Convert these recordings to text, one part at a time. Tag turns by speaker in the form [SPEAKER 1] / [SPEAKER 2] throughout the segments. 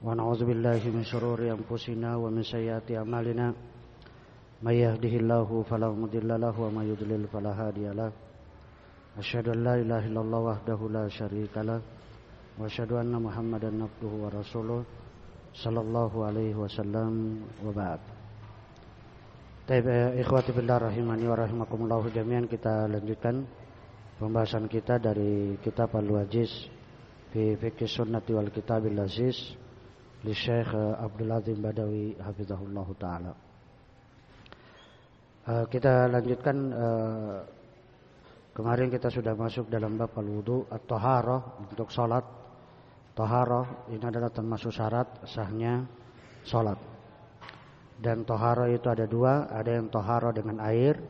[SPEAKER 1] ونعوذ بالله من شرور أنفسنا ومن سيئات أعمالنا من يهده الله فلا مضل له ومن يضلل فلا هادي له أشهد أن لا إله إلا الله وحده لا شريك له وأشهد أن محمدا عبده ورسوله صلى الله عليه وسلم وبعد ikhwati billah rahimani wa rahimakumullah jami'an kita lanjutkan pembahasan kita dari kitab Al-Wajiz fi fikih sunnati wal kitabil aziz Syekh Abdul Azim Badawi hafizahullah taala. Uh, kita lanjutkan uh, kemarin kita sudah masuk dalam bab al-wudu at-taharah untuk salat. Taharah ini adalah termasuk syarat sahnya salat. Dan toharo itu ada dua, ada yang toharo dengan air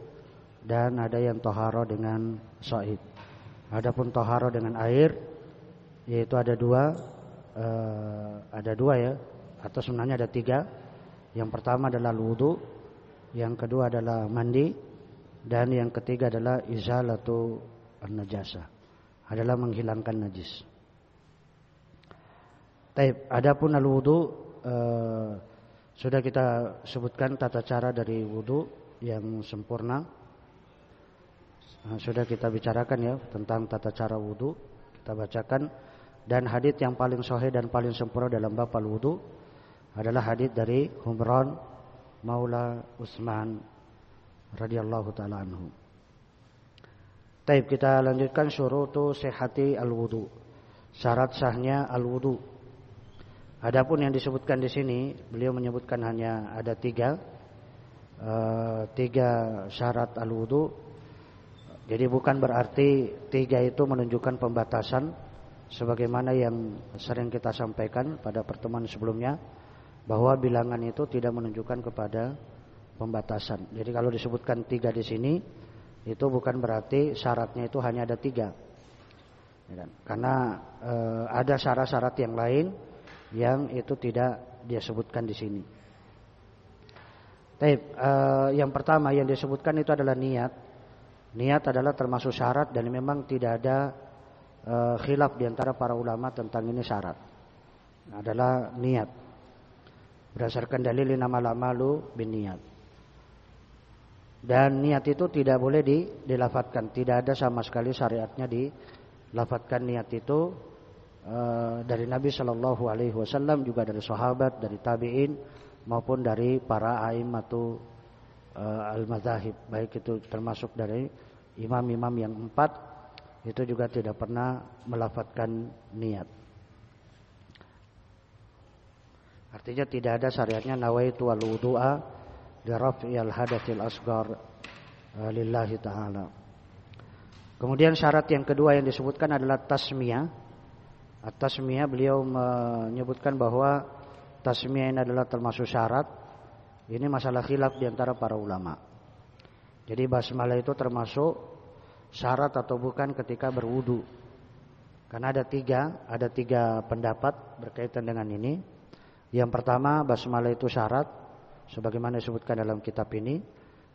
[SPEAKER 1] dan ada yang toharo dengan soid. Adapun toharo dengan air, yaitu ada dua, uh, ada dua ya, atau sebenarnya ada tiga. Yang pertama adalah wudhu, yang kedua adalah mandi, dan yang ketiga adalah izalatu an-najasa, adalah menghilangkan najis. Taib, adapun al-wudhu, uh, sudah kita sebutkan tata cara dari wudhu yang sempurna. Nah, sudah kita bicarakan ya tentang tata cara wudhu. Kita bacakan dan hadis yang paling sahih dan paling sempurna dalam bab wudhu adalah hadis dari Humran Maula Utsman radhiyallahu taala anhu. Taib kita lanjutkan syurutu sehati al-wudu. Syarat sahnya al-wudu. Adapun yang disebutkan di sini, beliau menyebutkan hanya ada tiga, uh, tiga syarat al wudu. Jadi bukan berarti tiga itu menunjukkan pembatasan, sebagaimana yang sering kita sampaikan pada pertemuan sebelumnya, bahwa bilangan itu tidak menunjukkan kepada pembatasan. Jadi kalau disebutkan tiga di sini, itu bukan berarti syaratnya itu hanya ada tiga, ya kan? karena uh, ada syarat-syarat yang lain yang itu tidak dia sebutkan di sini. Taib, uh, yang pertama yang disebutkan itu adalah niat. Niat adalah termasuk syarat dan memang tidak ada uh, khilaf di antara para ulama tentang ini syarat. Adalah niat. Berdasarkan dalil nama lamalu bin niat. Dan niat itu tidak boleh di, dilafatkan. Tidak ada sama sekali syariatnya dilafatkan niat itu Eh, dari Nabi Shallallahu Alaihi Wasallam juga dari sahabat, dari tabiin maupun dari para aimatu uh, al mazahib baik itu termasuk dari imam-imam yang empat itu juga tidak pernah melafatkan niat. Artinya tidak ada syariatnya nawaitu wal wudu'a li raf'il hadatsil asghar uh, lillahi taala. Kemudian syarat yang kedua yang disebutkan adalah tasmiyah At-tasmiyah beliau menyebutkan bahwa tasmiyah ini adalah termasuk syarat. Ini masalah khilaf di antara para ulama. Jadi basmalah itu termasuk syarat atau bukan ketika berwudu. Karena ada tiga, ada tiga pendapat berkaitan dengan ini. Yang pertama basmalah itu syarat, sebagaimana disebutkan dalam kitab ini.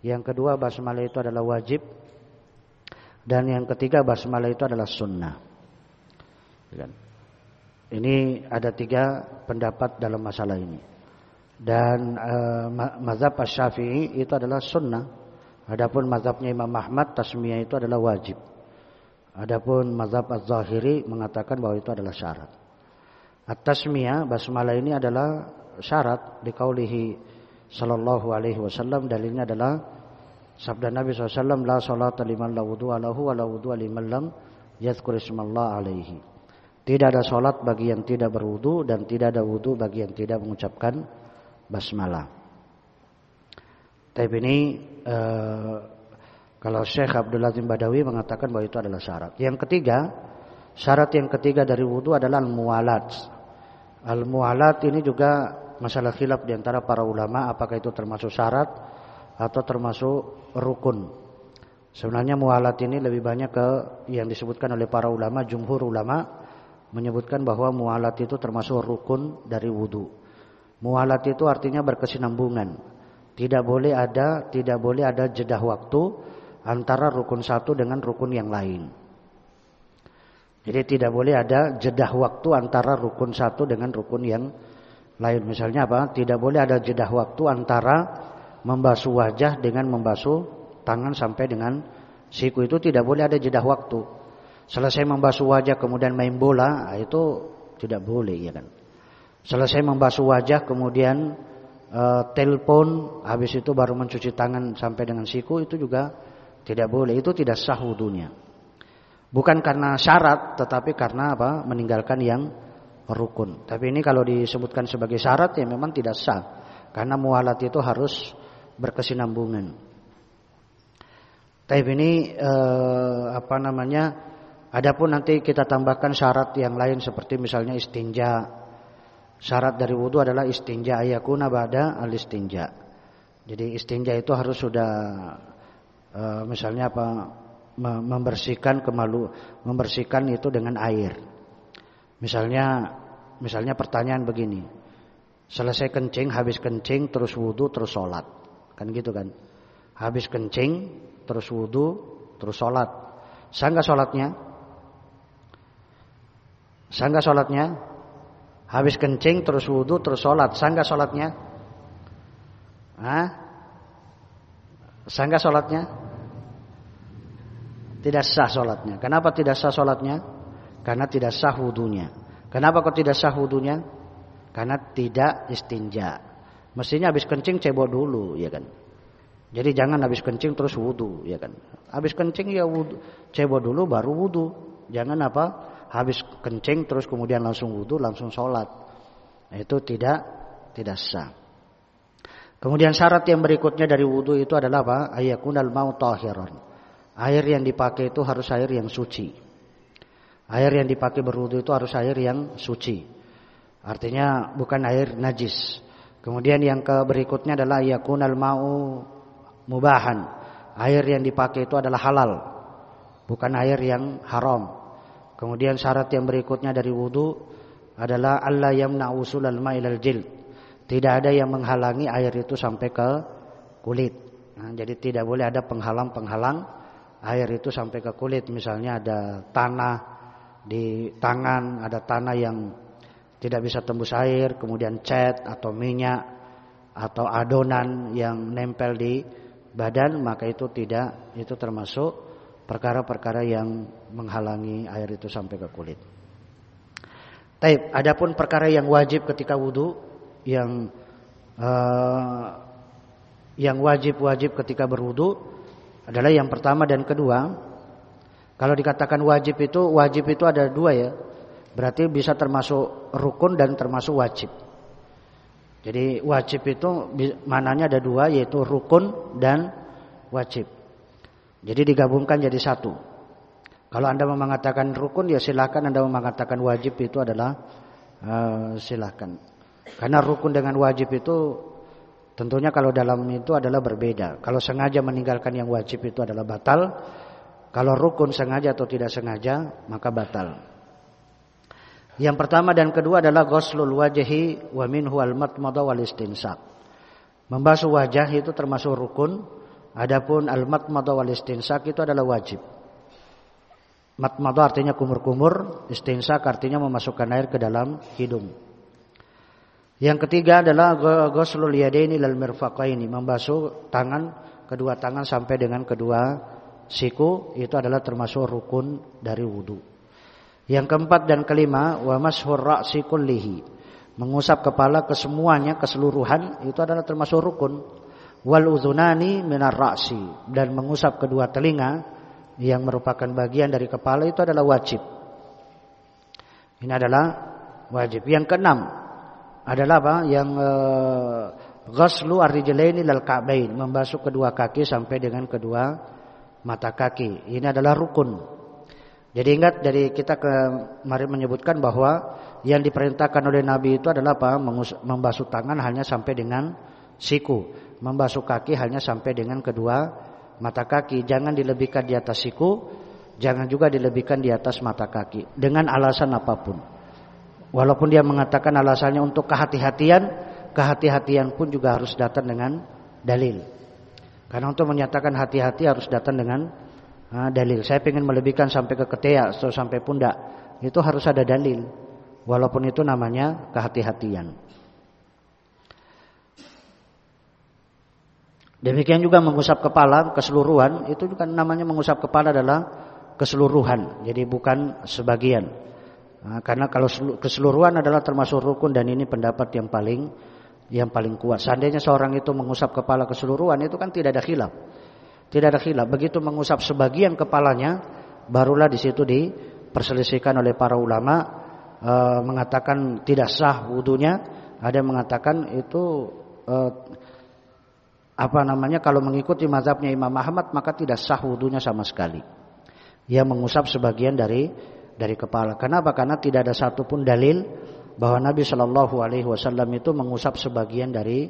[SPEAKER 1] Yang kedua basmalah itu adalah wajib. Dan yang ketiga basmalah itu adalah sunnah. Ini ada tiga pendapat dalam masalah ini. Dan uh, mazhab Syafi'i itu adalah sunnah. Adapun mazhabnya Imam Ahmad tasmiyah itu adalah wajib. Adapun mazhab Az-Zahiri mengatakan bahwa itu adalah syarat. At-tasmiyah basmalah ini adalah syarat di kaulihi sallallahu alaihi wasallam dalilnya adalah sabda Nabi SAW la salata liman la wudu'a lahu wa la liman lam yadhkur ismallah alaihi. Tidak ada sholat bagi yang tidak berwudu dan tidak ada wudu bagi yang tidak mengucapkan basmalah. Tapi ini uh, kalau Syekh Abdul Azim Badawi mengatakan bahwa itu adalah syarat. Yang ketiga, syarat yang ketiga dari wudu adalah al-muwalat. Al-muwalat ini juga masalah khilaf di antara para ulama apakah itu termasuk syarat atau termasuk rukun. Sebenarnya muwalat ini lebih banyak ke yang disebutkan oleh para ulama, jumhur ulama menyebutkan bahwa mualat itu termasuk rukun dari wudhu. Mualat itu artinya berkesinambungan. Tidak boleh ada, tidak boleh ada jeda waktu antara rukun satu dengan rukun yang lain. Jadi tidak boleh ada jeda waktu antara rukun satu dengan rukun yang lain. Misalnya apa? Tidak boleh ada jeda waktu antara membasuh wajah dengan membasuh tangan sampai dengan siku itu tidak boleh ada jeda waktu. Selesai membasuh wajah kemudian main bola, ah, itu tidak boleh ya kan. Selesai membasuh wajah kemudian uh, telepon, habis itu baru mencuci tangan sampai dengan siku itu juga tidak boleh. Itu tidak sah wudunya. Bukan karena syarat tetapi karena apa? meninggalkan yang rukun. Tapi ini kalau disebutkan sebagai syarat ya memang tidak sah. Karena mualat itu harus berkesinambungan. Tapi ini eh, apa namanya? Adapun nanti kita tambahkan syarat yang lain seperti misalnya istinja. Syarat dari wudhu adalah istinja ayakuna ba'da al-istinja. Jadi istinja itu harus sudah eh, misalnya apa? membersihkan kemalu membersihkan itu dengan air. Misalnya misalnya pertanyaan begini. Selesai kencing, habis kencing terus wudhu terus sholat. Kan gitu kan. Habis kencing, terus wudhu, terus sholat. Sah nggak sholatnya? Sah nggak sholatnya? Habis kencing, terus wudhu, terus sholat. Sah nggak sholatnya? Hah? Sah nggak sholatnya? Tidak sah sholatnya. Kenapa tidak sah sholatnya? Karena tidak sah wudhunya. Kenapa kok tidak sah wudhunya? Karena tidak istinja. Mestinya habis kencing cebok dulu, ya kan. Jadi jangan habis kencing terus wudhu, ya kan. Habis kencing ya wudhu, cebok dulu baru wudhu. Jangan apa? Habis kencing terus kemudian langsung wudhu, langsung sholat. Nah, itu tidak tidak sah. Kemudian syarat yang berikutnya dari wudhu itu adalah apa? Ayakunal mau tahiran. Air yang dipakai itu harus air yang suci. Air yang dipakai berwudhu itu harus air yang suci. Artinya bukan air najis. Kemudian yang ke berikutnya adalah yakunal ma'u mubahan. Air yang dipakai itu adalah halal. Bukan air yang haram. Kemudian syarat yang berikutnya dari wudhu adalah Allah yamna usulal ma'ilal jil. Tidak ada yang menghalangi air itu sampai ke kulit. Nah, jadi tidak boleh ada penghalang-penghalang air itu sampai ke kulit. Misalnya ada tanah di tangan, ada tanah yang tidak bisa tembus air, kemudian cat atau minyak atau adonan yang nempel di badan, maka itu tidak itu termasuk perkara-perkara yang menghalangi air itu sampai ke kulit. Taib, adapun perkara yang wajib ketika wudhu yang uh, yang wajib-wajib ketika berwudhu adalah yang pertama dan kedua. Kalau dikatakan wajib itu wajib itu ada dua ya. Berarti bisa termasuk rukun dan termasuk wajib. Jadi wajib itu mananya ada dua yaitu rukun dan wajib. Jadi digabungkan jadi satu. Kalau anda mau mengatakan rukun ya silakan. Anda mau mengatakan wajib itu adalah uh, silakan. Karena rukun dengan wajib itu tentunya kalau dalam itu adalah berbeda. Kalau sengaja meninggalkan yang wajib itu adalah batal. Kalau rukun sengaja atau tidak sengaja maka batal. Yang pertama dan kedua adalah ghuslul wajhi wa minhu al-matmada wal istinsaq. Membasuh wajah itu termasuk rukun, adapun al-matmada wal istinsaq itu adalah wajib. Matmada artinya kumur-kumur, istinsaq artinya memasukkan air ke dalam hidung. Yang ketiga adalah ghuslul yadaini lal mirfaqaini, membasuh tangan kedua tangan sampai dengan kedua siku itu adalah termasuk rukun dari wudu. Yang keempat dan kelima wa mashur ra'si kullihi. Mengusap kepala kesemuanya keseluruhan itu adalah termasuk rukun. Wal uzunani minar ra'si dan mengusap kedua telinga yang merupakan bagian dari kepala itu adalah wajib. Ini adalah wajib. Yang keenam adalah apa? Yang uh, ghaslu ar-rijlaini lal ka'bain, membasuh kedua kaki sampai dengan kedua mata kaki. Ini adalah rukun. Jadi ingat dari kita kemarin menyebutkan bahwa yang diperintahkan oleh Nabi itu adalah apa? Membasuh tangan hanya sampai dengan siku, membasuh kaki hanya sampai dengan kedua mata kaki. Jangan dilebihkan di atas siku, jangan juga dilebihkan di atas mata kaki dengan alasan apa pun. Walaupun dia mengatakan alasannya untuk kehati-hatian, kehati-hatian pun juga harus datang dengan dalil. Karena untuk menyatakan hati-hati harus datang dengan dalil. Saya ingin melebihkan sampai ke ketiak atau sampai pundak. Itu harus ada dalil. Walaupun itu namanya kehati-hatian. Demikian juga mengusap kepala keseluruhan itu juga namanya mengusap kepala adalah keseluruhan. Jadi bukan sebagian. Nah, karena kalau keseluruhan adalah termasuk rukun dan ini pendapat yang paling yang paling kuat. Seandainya seorang itu mengusap kepala keseluruhan itu kan tidak ada khilaf. Tidak ada khilaf. Begitu mengusap sebagian kepalanya barulah di situ diperselisihkan oleh para ulama e, mengatakan tidak sah wudhunya. Ada yang mengatakan itu e, apa namanya kalau mengikuti mazhabnya Imam Ahmad maka tidak sah wudhunya sama sekali. Ia mengusap sebagian dari dari kepala. Kenapa? Karena tidak ada satupun dalil bahwa Nabi Shallallahu Alaihi Wasallam itu mengusap sebagian dari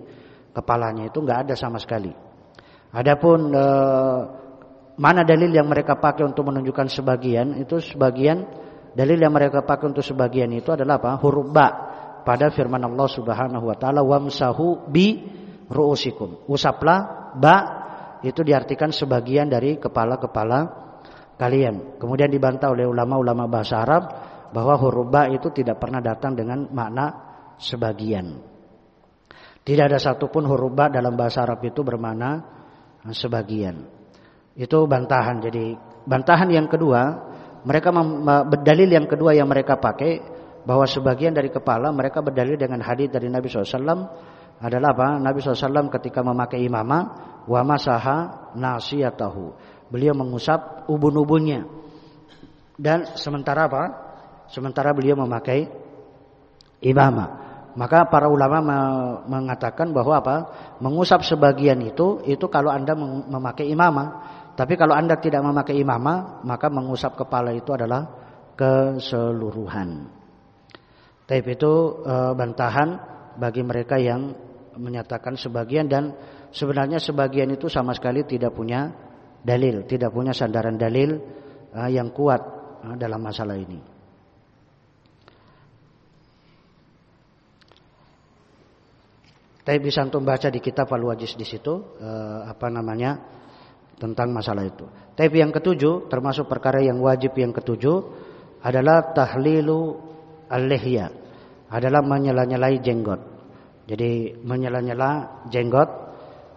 [SPEAKER 1] kepalanya itu nggak ada sama sekali. Adapun e, mana dalil yang mereka pakai untuk menunjukkan sebagian itu sebagian dalil yang mereka pakai untuk sebagian itu adalah apa? Huruf ba pada firman Allah Subhanahu wa taala wamsahu bi ru'usikum. Usaplah ba itu diartikan sebagian dari kepala-kepala kalian. Kemudian dibantah oleh ulama-ulama bahasa Arab bahwa huruf ba itu tidak pernah datang dengan makna sebagian. Tidak ada satupun huruf ba dalam bahasa Arab itu bermakna sebagian. Itu bantahan. Jadi bantahan yang kedua, mereka berdalil yang kedua yang mereka pakai bahwa sebagian dari kepala mereka berdalil dengan hadis dari Nabi SAW adalah apa? Nabi SAW ketika memakai imamah wa masaha nasiyatahu. Beliau mengusap ubun-ubunnya. Dan sementara apa? Sementara beliau memakai imamah. Maka para ulama mengatakan bahwa apa? Mengusap sebagian itu itu kalau Anda memakai imamah. Tapi kalau Anda tidak memakai imamah, maka mengusap kepala itu adalah keseluruhan. Tapi itu e, bantahan bagi mereka yang menyatakan sebagian dan sebenarnya sebagian itu sama sekali tidak punya dalil, tidak punya sandaran dalil uh, yang kuat uh, dalam masalah ini. Tapi bisa untuk baca di kitab Al Wajiz di situ uh, apa namanya tentang masalah itu. Tapi yang ketujuh termasuk perkara yang wajib yang ketujuh adalah tahlilu al-lihya adalah menyela-nyelai jenggot. Jadi menyela-nyela jenggot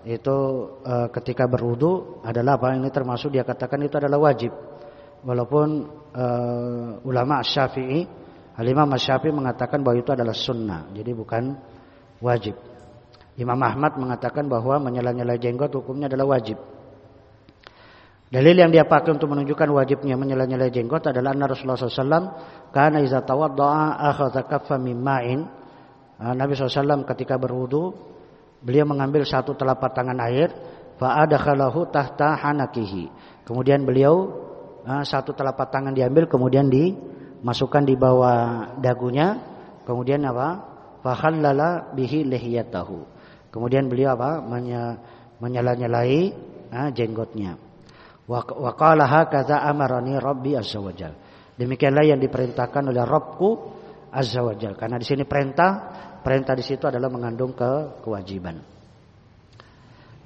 [SPEAKER 1] itu e, ketika berwudu adalah apa ini termasuk dia katakan itu adalah wajib. Walaupun e, ulama Syafi'i, Al-Imam Syafi'i mengatakan bahwa itu adalah sunnah, jadi bukan wajib. Imam Ahmad mengatakan bahwa menyela-nyela jenggot hukumnya adalah wajib. Dalil yang dia pakai untuk menunjukkan wajibnya menyela-nyela jenggot adalah anna Rasulullah SAW karena iza tawadda'a akhadha kaffa min ma'in Ah, Nabi SAW ketika berwudu beliau mengambil satu telapak tangan air fa'adakhalahu tahta hanakihi. Kemudian beliau ah, satu telapak tangan diambil kemudian dimasukkan di bawah dagunya. Kemudian apa? Fakhallala bihi lihiyatahu. Kemudian beliau apa? menyala-nyalai ah, jenggotnya. Wa qala amarani rabbi azza wajal. Demikianlah yang diperintahkan oleh Rabbku azza wajal. Karena di sini perintah Perintah di situ adalah mengandung ke kewajiban.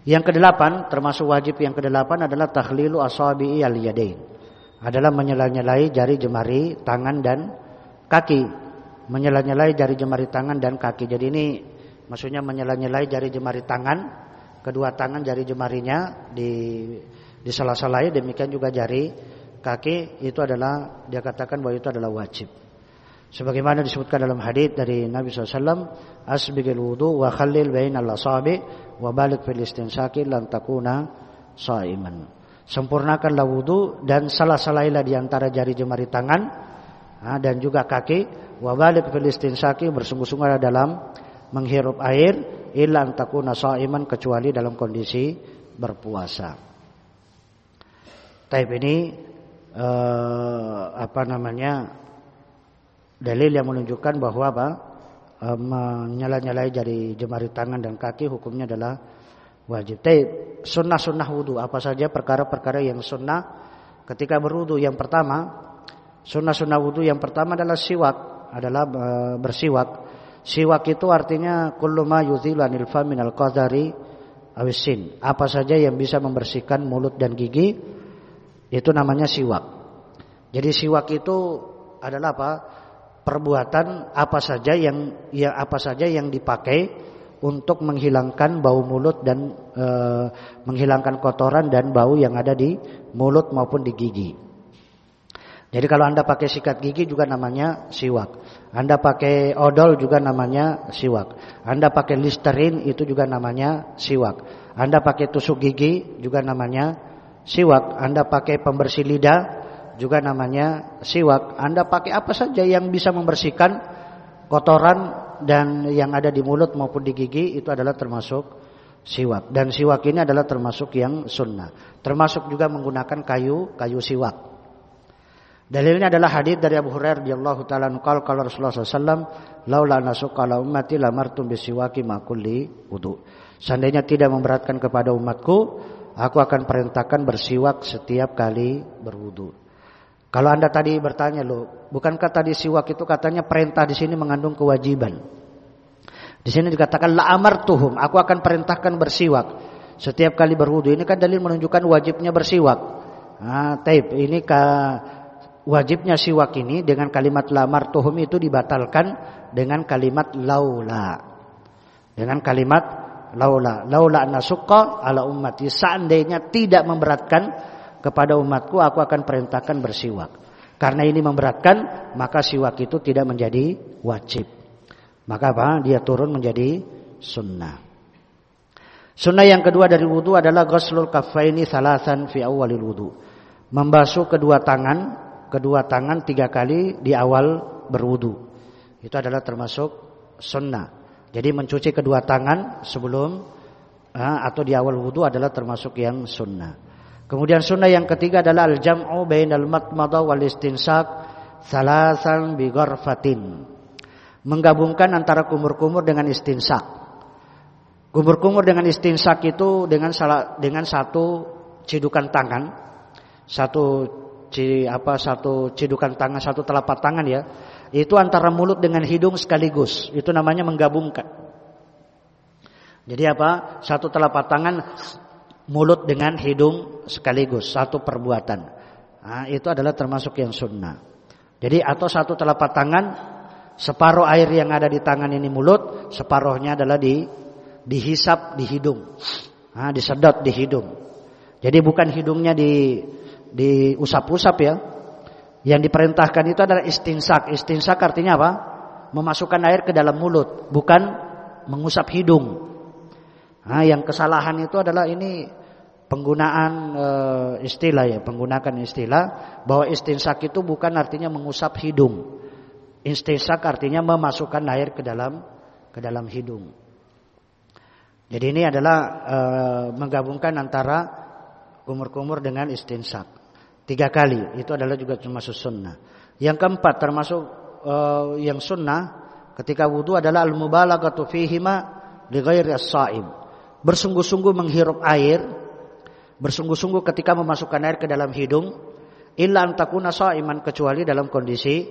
[SPEAKER 1] Yang kedelapan, termasuk wajib yang kedelapan adalah takhlilu asabi'i al yadain. Adalah menyela-nyelai jari jemari tangan dan kaki. Menyela-nyelai jari jemari tangan dan kaki. Jadi ini maksudnya menyela-nyelai jari jemari tangan, kedua tangan jari jemarinya di di salah-salahnya demikian juga jari kaki itu adalah dia katakan bahwa itu adalah wajib. Sebagaimana disebutkan dalam hadis dari Nabi SAW, asbigil wudu wa khallil bainal asabi wa balik fil istinsaki lan takuna saiman. Sempurnakanlah wudu dan salah-salailah di antara jari jemari tangan dan juga kaki wa balik fil istinsaki bersungguh-sungguh dalam menghirup air illa takuna saiman kecuali dalam kondisi berpuasa. Taib ini eh, apa namanya dalil yang menunjukkan bahwa apa e, menyala-nyalai jari jemari tangan dan kaki hukumnya adalah wajib. Tapi sunnah-sunnah wudhu apa saja perkara-perkara yang sunnah ketika berwudhu yang pertama sunnah-sunnah wudhu yang pertama adalah siwak adalah e, bersiwak. Siwak itu artinya kullu ma yudhilu anil famin al qadari awisin. Apa saja yang bisa membersihkan mulut dan gigi itu namanya siwak. Jadi siwak itu adalah apa? perbuatan apa saja yang ya apa saja yang dipakai untuk menghilangkan bau mulut dan e, menghilangkan kotoran dan bau yang ada di mulut maupun di gigi. Jadi kalau Anda pakai sikat gigi juga namanya siwak. Anda pakai odol juga namanya siwak. Anda pakai Listerine itu juga namanya siwak. Anda pakai tusuk gigi juga namanya siwak. Anda pakai pembersih lidah juga namanya siwak. Anda pakai apa saja yang bisa membersihkan kotoran dan yang ada di mulut maupun di gigi itu adalah termasuk siwak. Dan siwak ini adalah termasuk yang sunnah. Termasuk juga menggunakan kayu, kayu siwak. Dalilnya adalah hadis dari Abu Hurairah radhiyallahu taala qala qala Rasulullah sallallahu laula nasuqa la ummati lamartum bisiwaki ma kulli wudu. Seandainya tidak memberatkan kepada umatku, aku akan perintahkan bersiwak setiap kali berwudu. Kalau Anda tadi bertanya loh, bukankah tadi siwak itu katanya perintah di sini mengandung kewajiban? Di sini dikatakan la amartuhum, aku akan perintahkan bersiwak setiap kali berwudu. Ini kan dalil menunjukkan wajibnya bersiwak. Nah, taib ini ka, wajibnya siwak ini dengan kalimat la amartuhum itu dibatalkan dengan kalimat laula. Dengan kalimat laula, laula nasuqa ala ummati. Seandainya tidak memberatkan kepada umatku aku akan perintahkan bersiwak. Karena ini memberatkan, maka siwak itu tidak menjadi wajib. Maka apa? Dia turun menjadi sunnah. Sunnah yang kedua dari wudhu adalah ghuslul kaffaini salasan fi awalil wudhu. Membasuh kedua tangan, kedua tangan tiga kali di awal berwudhu. Itu adalah termasuk sunnah. Jadi mencuci kedua tangan sebelum atau di awal wudhu adalah termasuk yang sunnah. Kemudian sunnah yang ketiga adalah al-jam'u bainal matmada wal istinsak salasan bi gharfatin. Menggabungkan antara kumur-kumur dengan istinsak. Kumur-kumur dengan istinsak itu dengan salah dengan satu cidukan tangan, satu apa satu cidukan tangan, satu telapak tangan ya. Itu antara mulut dengan hidung sekaligus. Itu namanya menggabungkan. Jadi apa? Satu telapak tangan mulut dengan hidung sekaligus satu perbuatan. Nah, itu adalah termasuk yang sunnah. Jadi atau satu telapak tangan separuh air yang ada di tangan ini mulut, separuhnya adalah di dihisap di hidung. Nah, disedot di hidung. Jadi bukan hidungnya di diusap-usap ya. Yang diperintahkan itu adalah istinsak. Istinsak artinya apa? Memasukkan air ke dalam mulut, bukan mengusap hidung. Nah, yang kesalahan itu adalah ini penggunaan e, istilah ya, penggunakan istilah bahwa istinsak itu bukan artinya mengusap hidung. Istinsak artinya memasukkan air ke dalam ke dalam hidung. Jadi ini adalah e, menggabungkan antara kumur-kumur dengan istinsak. Tiga kali itu adalah juga termasuk sunnah. Yang keempat termasuk e, yang sunnah ketika wudhu adalah al-mubalaghatu fihima li ghairi as-saim bersungguh-sungguh menghirup air, bersungguh-sungguh ketika memasukkan air ke dalam hidung, illa antakuna iman kecuali dalam kondisi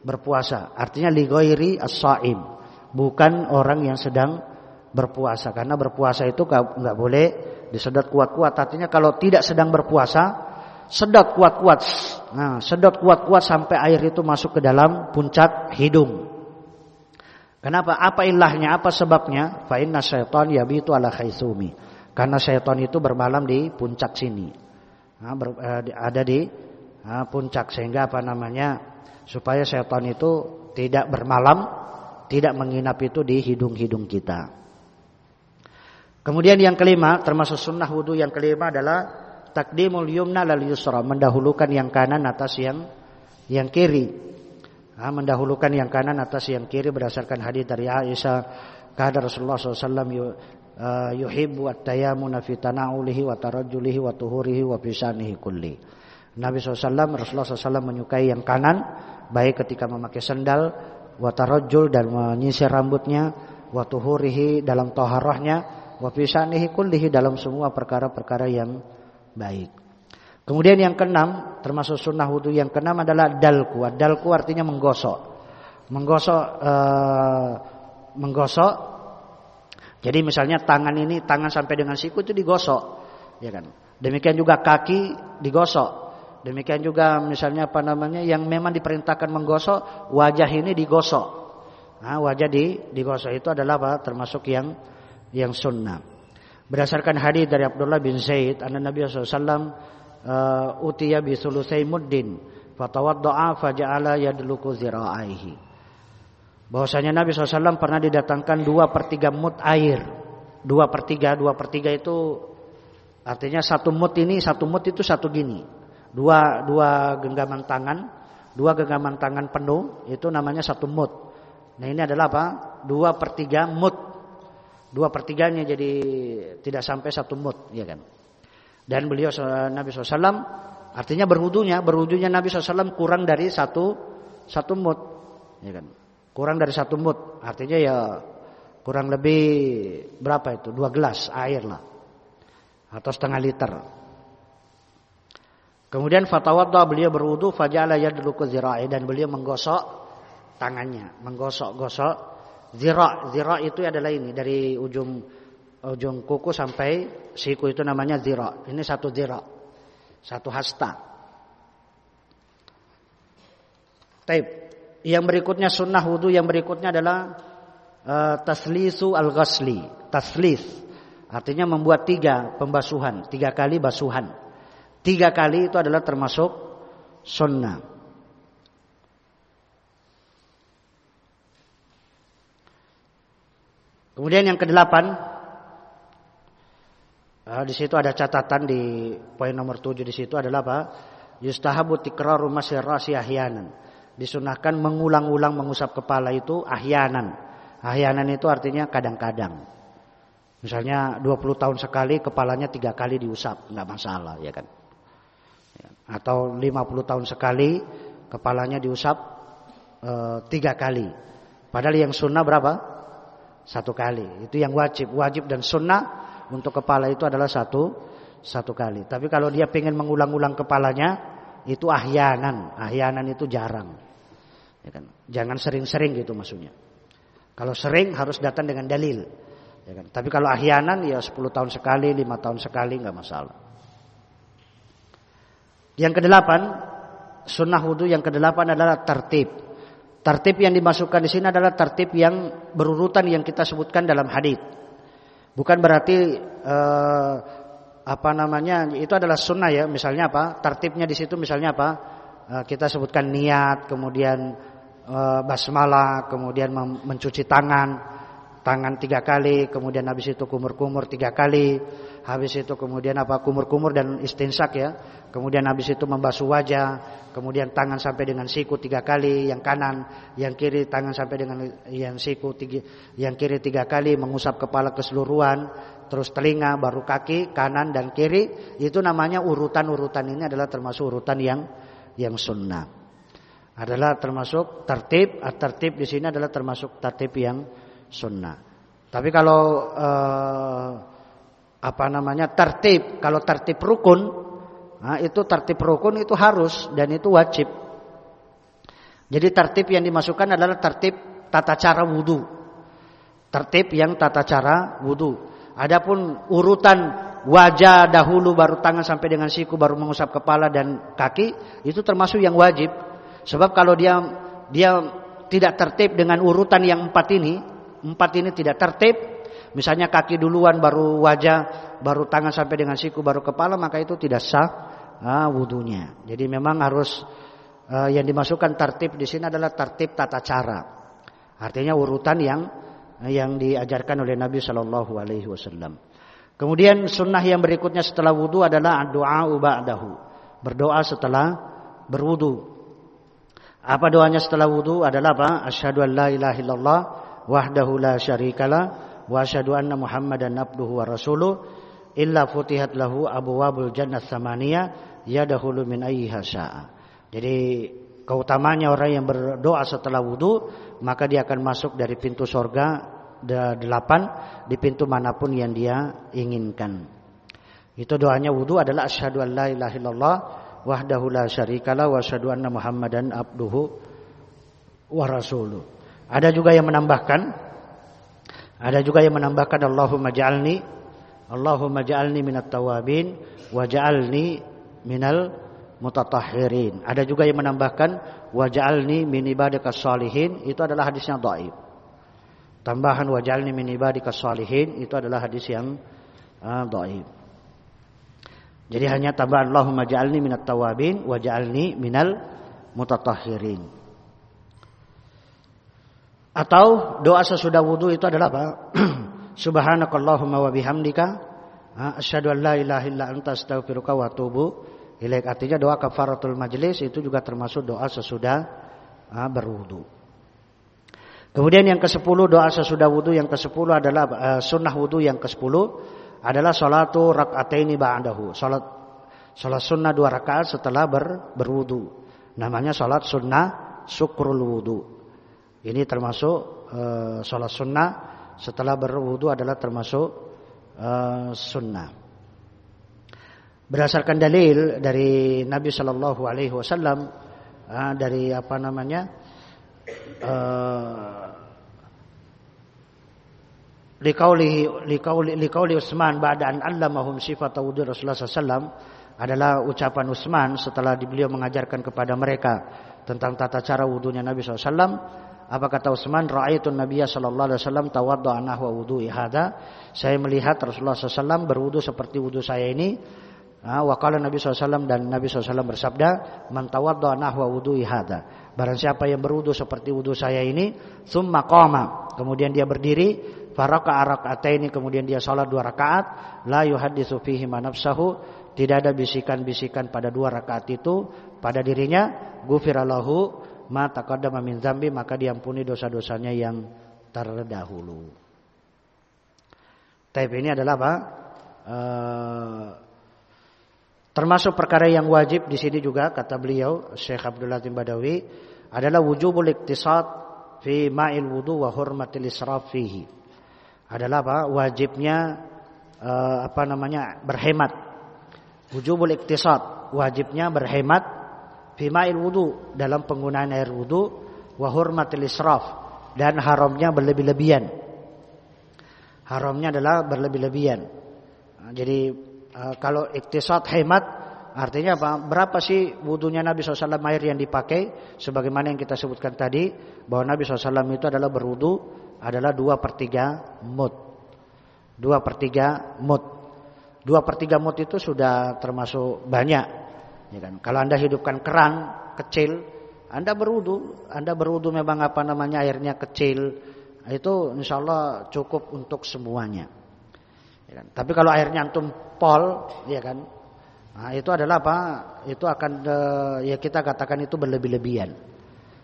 [SPEAKER 1] berpuasa. Artinya ligoiri as-saim, bukan orang yang sedang berpuasa. Karena berpuasa itu nggak boleh disedot kuat-kuat. Artinya kalau tidak sedang berpuasa, sedot kuat-kuat. Nah, sedot kuat-kuat sampai air itu masuk ke dalam puncak hidung. Kenapa? Apa ilahnya? Apa sebabnya? Fa inna syaitan yabitu ala khaisumi. Karena syaitan itu bermalam di puncak sini. Nah, ber, eh, ada di nah, puncak sehingga apa namanya? Supaya syaitan itu tidak bermalam, tidak menginap itu di hidung-hidung kita. Kemudian yang kelima, termasuk sunnah wudhu yang kelima adalah takdimul yumna lal yusra, mendahulukan yang kanan atas yang yang kiri. Mendahulukan yang kanan atas yang kiri berdasarkan hadis dari Aisyah. Kada Rasulullah SAW uh, yuhibbu at-tayammuna fi tana'ulihi wa tarajjulihi wa tuhurihi wa bisanihi kulli. Nabi SAW Rasulullah SAW menyukai yang kanan baik ketika memakai sendal wa tarajjul dan menyisir rambutnya wa tuhurihi dalam toharahnya wa bisanihi kullihi dalam semua perkara-perkara yang baik. Kemudian yang keenam, termasuk sunnah wudhu yang keenam adalah dalku. Dalku artinya menggosok. Menggosok, uh, menggosok. Jadi misalnya tangan ini, tangan sampai dengan siku itu digosok, ya kan. Demikian juga kaki digosok. Demikian juga misalnya apa namanya yang memang diperintahkan menggosok, wajah ini digosok. Nah, wajah di digosok itu adalah apa? Termasuk yang yang sunnah. Berdasarkan hadis dari Abdullah bin Zaid, anna Nabi SAW uh, utiya bi sulusai muddin fatawadda'a faja'ala yadluku zira'aihi. Bahwasanya Nabi SAW pernah didatangkan dua per tiga mut air. Dua per tiga, dua per tiga itu artinya satu mut ini, satu mut itu satu gini. Dua, dua genggaman tangan, dua genggaman tangan penuh, itu namanya satu mut. Nah ini adalah apa? Dua per tiga mut. Dua per tiganya jadi tidak sampai satu mut, ya kan? Dan beliau Nabi SAW artinya berwudunya, berwudunya Nabi SAW kurang dari satu satu mut, ya kan? Kurang dari satu mut, artinya ya kurang lebih berapa itu? Dua gelas air lah, atau setengah liter. Kemudian fatawadda beliau berwudu faja'ala yadlu zira'i dan beliau menggosok tangannya, menggosok-gosok zira. Zira itu adalah ini dari ujung ujung kuku sampai siku itu namanya zira. Ini satu zira. Satu hasta. Taib. Yang berikutnya sunnah wudhu yang berikutnya adalah uh, taslisu al-ghasli. Taslis. Artinya membuat tiga pembasuhan. Tiga kali basuhan. Tiga kali itu adalah termasuk sunnah. Kemudian yang kedelapan, uh, di situ ada catatan di poin nomor tujuh di situ adalah apa? Yustahabu tikraru masirrasi ahyanan. Disunahkan mengulang-ulang mengusap kepala itu ahyanan. Ahyanan itu artinya kadang-kadang. Misalnya 20 tahun sekali kepalanya tiga kali diusap, nggak masalah ya kan. Ya, atau 50 tahun sekali kepalanya diusap e, tiga kali. Padahal yang sunnah berapa? Satu kali. Itu yang wajib, wajib dan sunnah untuk kepala itu adalah satu satu kali. Tapi kalau dia pengen mengulang-ulang kepalanya itu ahyanan, ahyanan itu jarang. Ya kan? Jangan sering-sering gitu maksudnya. Kalau sering harus datang dengan dalil. Ya kan? Tapi kalau ahyanan ya 10 tahun sekali, 5 tahun sekali nggak masalah. Yang kedelapan, sunnah wudhu yang kedelapan adalah tertib. Tertib yang dimasukkan di sini adalah tertib yang berurutan yang kita sebutkan dalam hadis. Bukan berarti eh, apa namanya itu adalah sunnah ya. Misalnya apa? Tertibnya di situ misalnya apa? Eh, kita sebutkan niat, kemudian eh, basmalah, kemudian mencuci tangan, tangan tiga kali, kemudian habis itu kumur-kumur tiga kali, habis itu kemudian apa kumur-kumur dan istinsak ya, kemudian habis itu membasuh wajah, kemudian tangan sampai dengan siku tiga kali, yang kanan, yang kiri tangan sampai dengan yang siku tiga, yang kiri tiga kali, mengusap kepala keseluruhan, terus telinga, baru kaki kanan dan kiri, itu namanya urutan-urutan ini adalah termasuk urutan yang yang sunnah. Adalah termasuk tertib, tertib di sini adalah termasuk tertib yang sunnah. Tapi kalau eh, apa namanya tertib, kalau tertib rukun, nah, itu tertib rukun itu harus dan itu wajib. Jadi tertib yang dimasukkan adalah tertib tata cara wudhu. Tertib yang tata cara wudhu. Adapun urutan wajah dahulu baru tangan sampai dengan siku baru mengusap kepala dan kaki itu termasuk yang wajib. Sebab kalau dia dia tidak tertib dengan urutan yang empat ini, empat ini tidak tertib, misalnya kaki duluan baru wajah, baru tangan sampai dengan siku, baru kepala, maka itu tidak sah ah, wudhunya. Jadi memang harus ah, yang dimasukkan tertib di sini adalah tertib tata cara. Artinya urutan yang yang diajarkan oleh Nabi Shallallahu Alaihi Wasallam. Kemudian sunnah yang berikutnya setelah wudhu adalah doa ba'dahu. Berdoa setelah berwudhu. Apa doanya setelah wudhu adalah apa? Asyhadu an la ilaha illallah wahdahu la syarikalah wa asyhadu anna Muhammadan abduhu wa rasuluh illa futihat lahu abwabul jannah samaniyah yadkhulu min ayyiha syaa. Jadi keutamanya orang yang berdoa setelah wudu maka dia akan masuk dari pintu sorga delapan di pintu mana pun yang dia inginkan. Itu doanya wudu adalah asyhadu an la ilaha illallah wahdahu la syarikalah wa asyhadu anna Muhammadan abduhu wa rasuluh. Ada juga yang menambahkan ada juga yang menambahkan Allahumma ja'alni Allahumma ja'alni minat tawabin wa ja'alni minal mutatahhirin. Ada juga yang menambahkan wa ja'alni min ibadikas salihin. Itu adalah hadisnya dhaif. Tambahan wajalni min ibadika salihin itu adalah hadis yang uh, dhaif. Jadi hanya tambahan Allahumma ja'alni minat tawabin wa ja'alni minal mutatahhirin. Atau doa sesudah wudu itu adalah apa? Subhanakallahumma wa bihamdika asyhadu an la ilaha illa anta astaghfiruka wa atubu ilaik. Artinya doa kafaratul majlis itu juga termasuk doa sesudah berwudu. Kemudian yang ke-10 doa sesudah wudu yang ke-10 adalah uh, sunnah wudu yang ke-10 adalah salatu rak'ataini ba'dahu. Salat salat sunnah dua rakaat setelah ber, berwudu. Namanya salat sunnah syukrul wudu. Ini termasuk uh, salat sunnah setelah berwudu adalah termasuk uh, sunnah. Berdasarkan dalil dari Nabi Shallallahu Alaihi Wasallam uh, dari apa namanya liqaulihi liqauli liqauli Utsman ba'da an allamahum sifat wudhu Rasulullah sallallahu adalah ucapan Utsman setelah beliau mengajarkan kepada mereka tentang tata cara wudunya Nabi SAW. Apa kata Utsman? Ra'aitun Nabiyya sallallahu alaihi wasallam tawaddu'a nahwa wudu'i hada. Saya melihat Rasulullah SAW berwudu seperti wudu saya ini. Wa qala Nabi SAW dan Nabi SAW bersabda, "Man tawaddu'a nahwa wudu'i hada." Barang siapa yang berwudu seperti wudu saya ini, tsumma qama, kemudian dia berdiri, faraka ini kemudian dia salat dua rakaat la yuhaditsu fihi nafsahu tidak ada bisikan-bisikan pada dua rakaat itu pada dirinya ghufirallahu ma taqaddama min dzambi maka diampuni dosa-dosanya yang terdahulu. Taib ini adalah apa? E, termasuk perkara yang wajib di sini juga kata beliau Syekh Abdul Latif Badawi adalah wujubul iktisad fi ma'il wudu wa hurmatil israf fihi adalah apa? Wajibnya uh, apa namanya? berhemat. Wujubul iktisad, wajibnya berhemat fima'il wudu dalam penggunaan air wudu wa hurmatil israf dan haramnya berlebih-lebihan. Haramnya adalah berlebih-lebihan. Jadi uh, kalau iktisad hemat artinya apa? Berapa sih wudunya Nabi SAW air yang dipakai? Sebagaimana yang kita sebutkan tadi bahwa Nabi SAW itu adalah berwudu adalah dua per tiga mut. Dua per tiga mut. Dua per tiga mut itu sudah termasuk banyak. Ya kan? Kalau anda hidupkan keran kecil, anda berudu, anda berudu memang apa namanya airnya kecil, itu insya Allah cukup untuk semuanya. Ya kan? Tapi kalau airnya antum pol, ya kan, nah, itu adalah apa? Itu akan eh, ya kita katakan itu berlebih-lebihan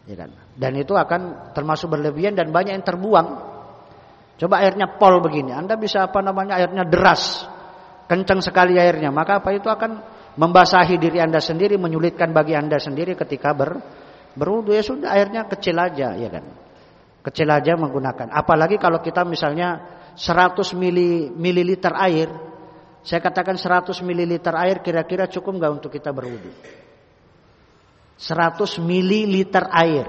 [SPEAKER 1] ya kan? Dan itu akan termasuk berlebihan dan banyak yang terbuang. Coba airnya pol begini, Anda bisa apa namanya airnya deras, kencang sekali airnya, maka apa itu akan membasahi diri Anda sendiri, menyulitkan bagi Anda sendiri ketika ber berwudu ya sudah airnya kecil aja, ya kan? Kecil aja menggunakan. Apalagi kalau kita misalnya 100 mili, mililiter air, saya katakan 100 mililiter air kira-kira cukup nggak untuk kita berwudu? 100 mililiter air.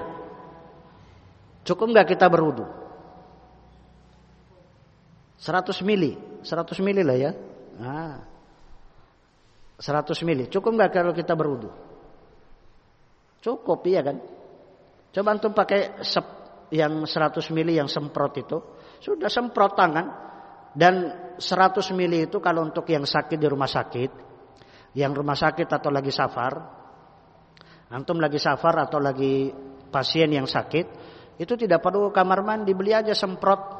[SPEAKER 1] Cukup nggak kita berwudu? 100 mili, 100 mili lah ya. Nah, 100 mili. Cukup nggak kalau kita berwudu? Cukup iya kan? Coba antum pakai sep, yang 100 mili yang semprot itu, sudah semprot tangan dan 100 mili itu kalau untuk yang sakit di rumah sakit, yang rumah sakit atau lagi safar, Antum lagi safar atau lagi pasien yang sakit, itu tidak perlu kamar mandi, beli aja semprot.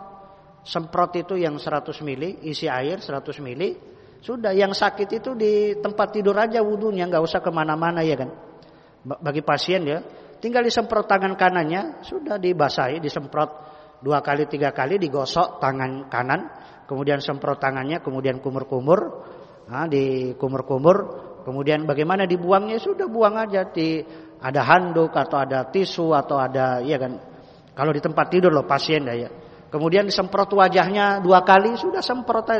[SPEAKER 1] Semprot itu yang 100 mili, isi air 100 mili. Sudah, yang sakit itu di tempat tidur aja wudhunya, nggak usah ke mana-mana ya kan. Bagi pasien ya, tinggal disemprot tangan kanannya, sudah dibasahi, disemprot dua kali tiga kali, digosok tangan kanan, kemudian semprot tangannya, kemudian kumur-kumur, nah, di kumur-kumur, Kemudian bagaimana dibuangnya sudah buang aja di ada handuk atau ada tisu atau ada ya kan. Kalau di tempat tidur loh pasien ya. Kemudian disemprot wajahnya dua kali sudah semprot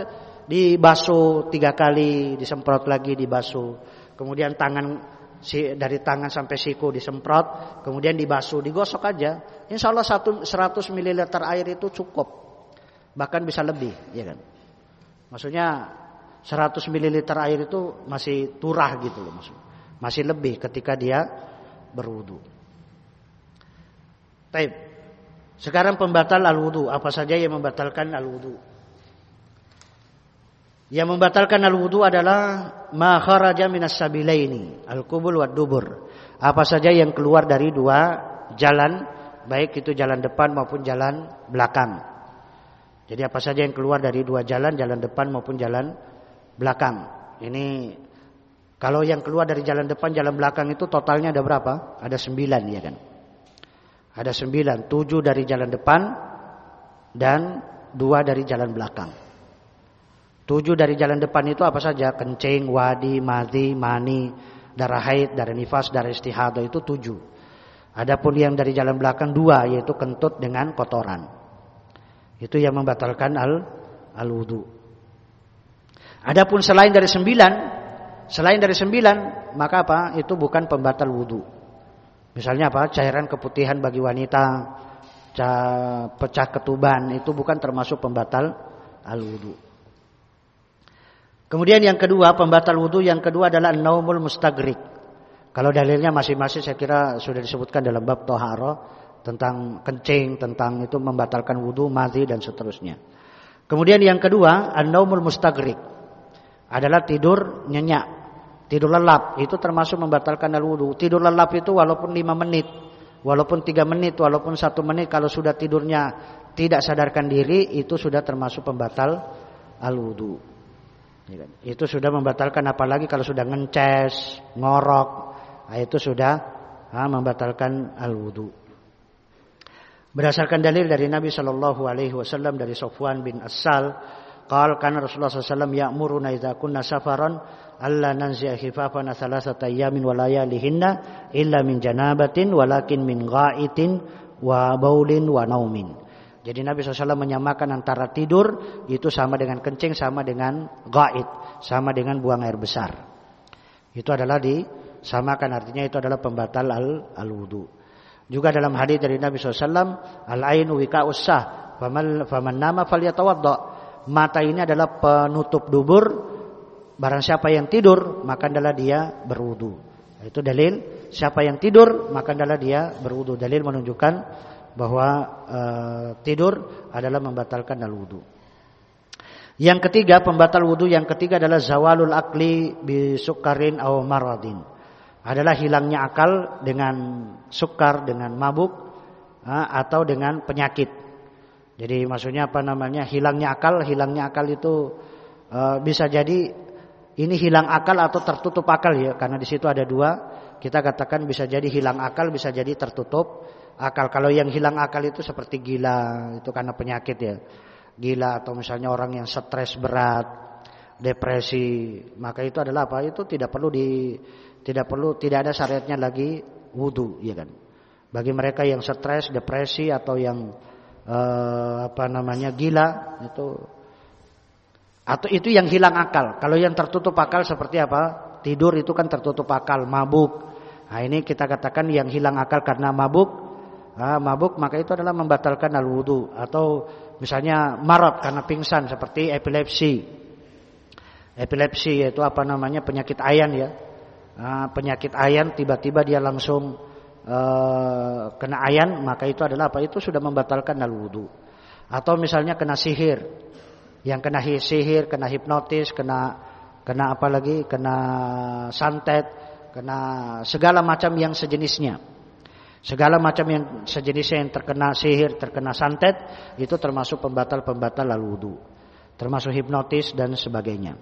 [SPEAKER 1] dibasuh tiga kali disemprot lagi dibasuh. Kemudian tangan si, dari tangan sampai siku disemprot, kemudian dibasuh, digosok aja. Insya Allah satu, 100 ml air itu cukup, bahkan bisa lebih, ya kan? Maksudnya 100 ml air itu masih turah gitu loh maksud. Masih lebih ketika dia berwudu. Taib. Sekarang pembatal al-wudu. Apa saja yang membatalkan al-wudu? Yang membatalkan al-wudu adalah ma kharaja minas sabilaini, al-qubul wad dubur. Apa saja yang keluar dari dua jalan, baik itu jalan depan maupun jalan belakang. Jadi apa saja yang keluar dari dua jalan, jalan depan maupun jalan belakang. Ini kalau yang keluar dari jalan depan, jalan belakang itu totalnya ada berapa? Ada sembilan ya kan? Ada sembilan, tujuh dari jalan depan dan dua dari jalan belakang. Tujuh dari jalan depan itu apa saja? Kencing, wadi, madhi, mani, darah haid, darah nifas, darah istihadah itu tujuh. Adapun yang dari jalan belakang dua yaitu kentut dengan kotoran. Itu yang membatalkan al al wudu. Adapun selain dari sembilan, selain dari sembilan maka apa? Itu bukan pembatal wudu. Misalnya apa? Cairan keputihan bagi wanita, pecah ketuban itu bukan termasuk pembatal al wudu. Kemudian yang kedua, pembatal wudu yang kedua adalah naumul mustagrik. Kalau dalilnya masing-masing saya kira sudah disebutkan dalam bab toharo tentang kencing, tentang itu membatalkan wudu, mati dan seterusnya. Kemudian yang kedua, an-naumul mustagrik adalah tidur nyenyak. Tidur lelap itu termasuk membatalkan al wudu. Tidur lelap itu walaupun lima menit, walaupun tiga menit, walaupun satu menit kalau sudah tidurnya tidak sadarkan diri itu sudah termasuk pembatal al wudu. Kan? Itu sudah membatalkan apalagi kalau sudah ngences, ngorok, nah itu sudah ha, membatalkan al wudu. Berdasarkan dalil dari Nabi Shallallahu Alaihi Wasallam dari Sofwan bin Asal, qal kana Rasulullah SAW ya'muruna idza kunna safaran alla nanzi'a khifafana thalathata ayyamin wa layalihinna illa min janabatin walakin min ghaitin wa baulin wa naumin. Jadi Nabi SAW menyamakan antara tidur itu sama dengan kencing sama dengan gaid, sama dengan buang air besar. Itu adalah disamakan artinya itu adalah pembatal al, al wudu. Juga dalam hadis dari Nabi SAW, al ainu wika usah, faman nama falyatawadda. Mata ini adalah penutup dubur Barang siapa yang tidur, maka adalah dia berwudu. Itu dalil. Siapa yang tidur, maka adalah dia berwudu. Dalil menunjukkan bahwa e, tidur adalah membatalkan al wudu. Yang ketiga, pembatal wudu yang ketiga adalah zawalul akli bisukarin aw maradin. Adalah hilangnya akal dengan sukar, dengan mabuk atau dengan penyakit. Jadi maksudnya apa namanya? Hilangnya akal, hilangnya akal itu e, bisa jadi ini hilang akal atau tertutup akal ya karena di situ ada dua kita katakan bisa jadi hilang akal bisa jadi tertutup akal kalau yang hilang akal itu seperti gila itu karena penyakit ya gila atau misalnya orang yang stres berat depresi maka itu adalah apa itu tidak perlu di tidak perlu tidak ada syariatnya lagi wudhu ya kan bagi mereka yang stres depresi atau yang eh, apa namanya gila itu atau itu yang hilang akal. Kalau yang tertutup akal seperti apa? Tidur itu kan tertutup akal, mabuk. Nah ini kita katakan yang hilang akal karena mabuk. Nah, mabuk maka itu adalah membatalkan al wudu atau misalnya marot karena pingsan seperti epilepsi. Epilepsi yaitu apa namanya penyakit ayan ya. Nah, penyakit ayan tiba-tiba dia langsung uh, kena ayan maka itu adalah apa? Itu sudah membatalkan al wudu. Atau misalnya kena sihir yang kena sihir, kena hipnotis, kena kena apa lagi? Kena santet, kena segala macam yang sejenisnya. Segala macam yang sejenisnya yang terkena sihir, terkena santet itu termasuk pembatal-pembatal lalu wudu. Termasuk hipnotis dan sebagainya.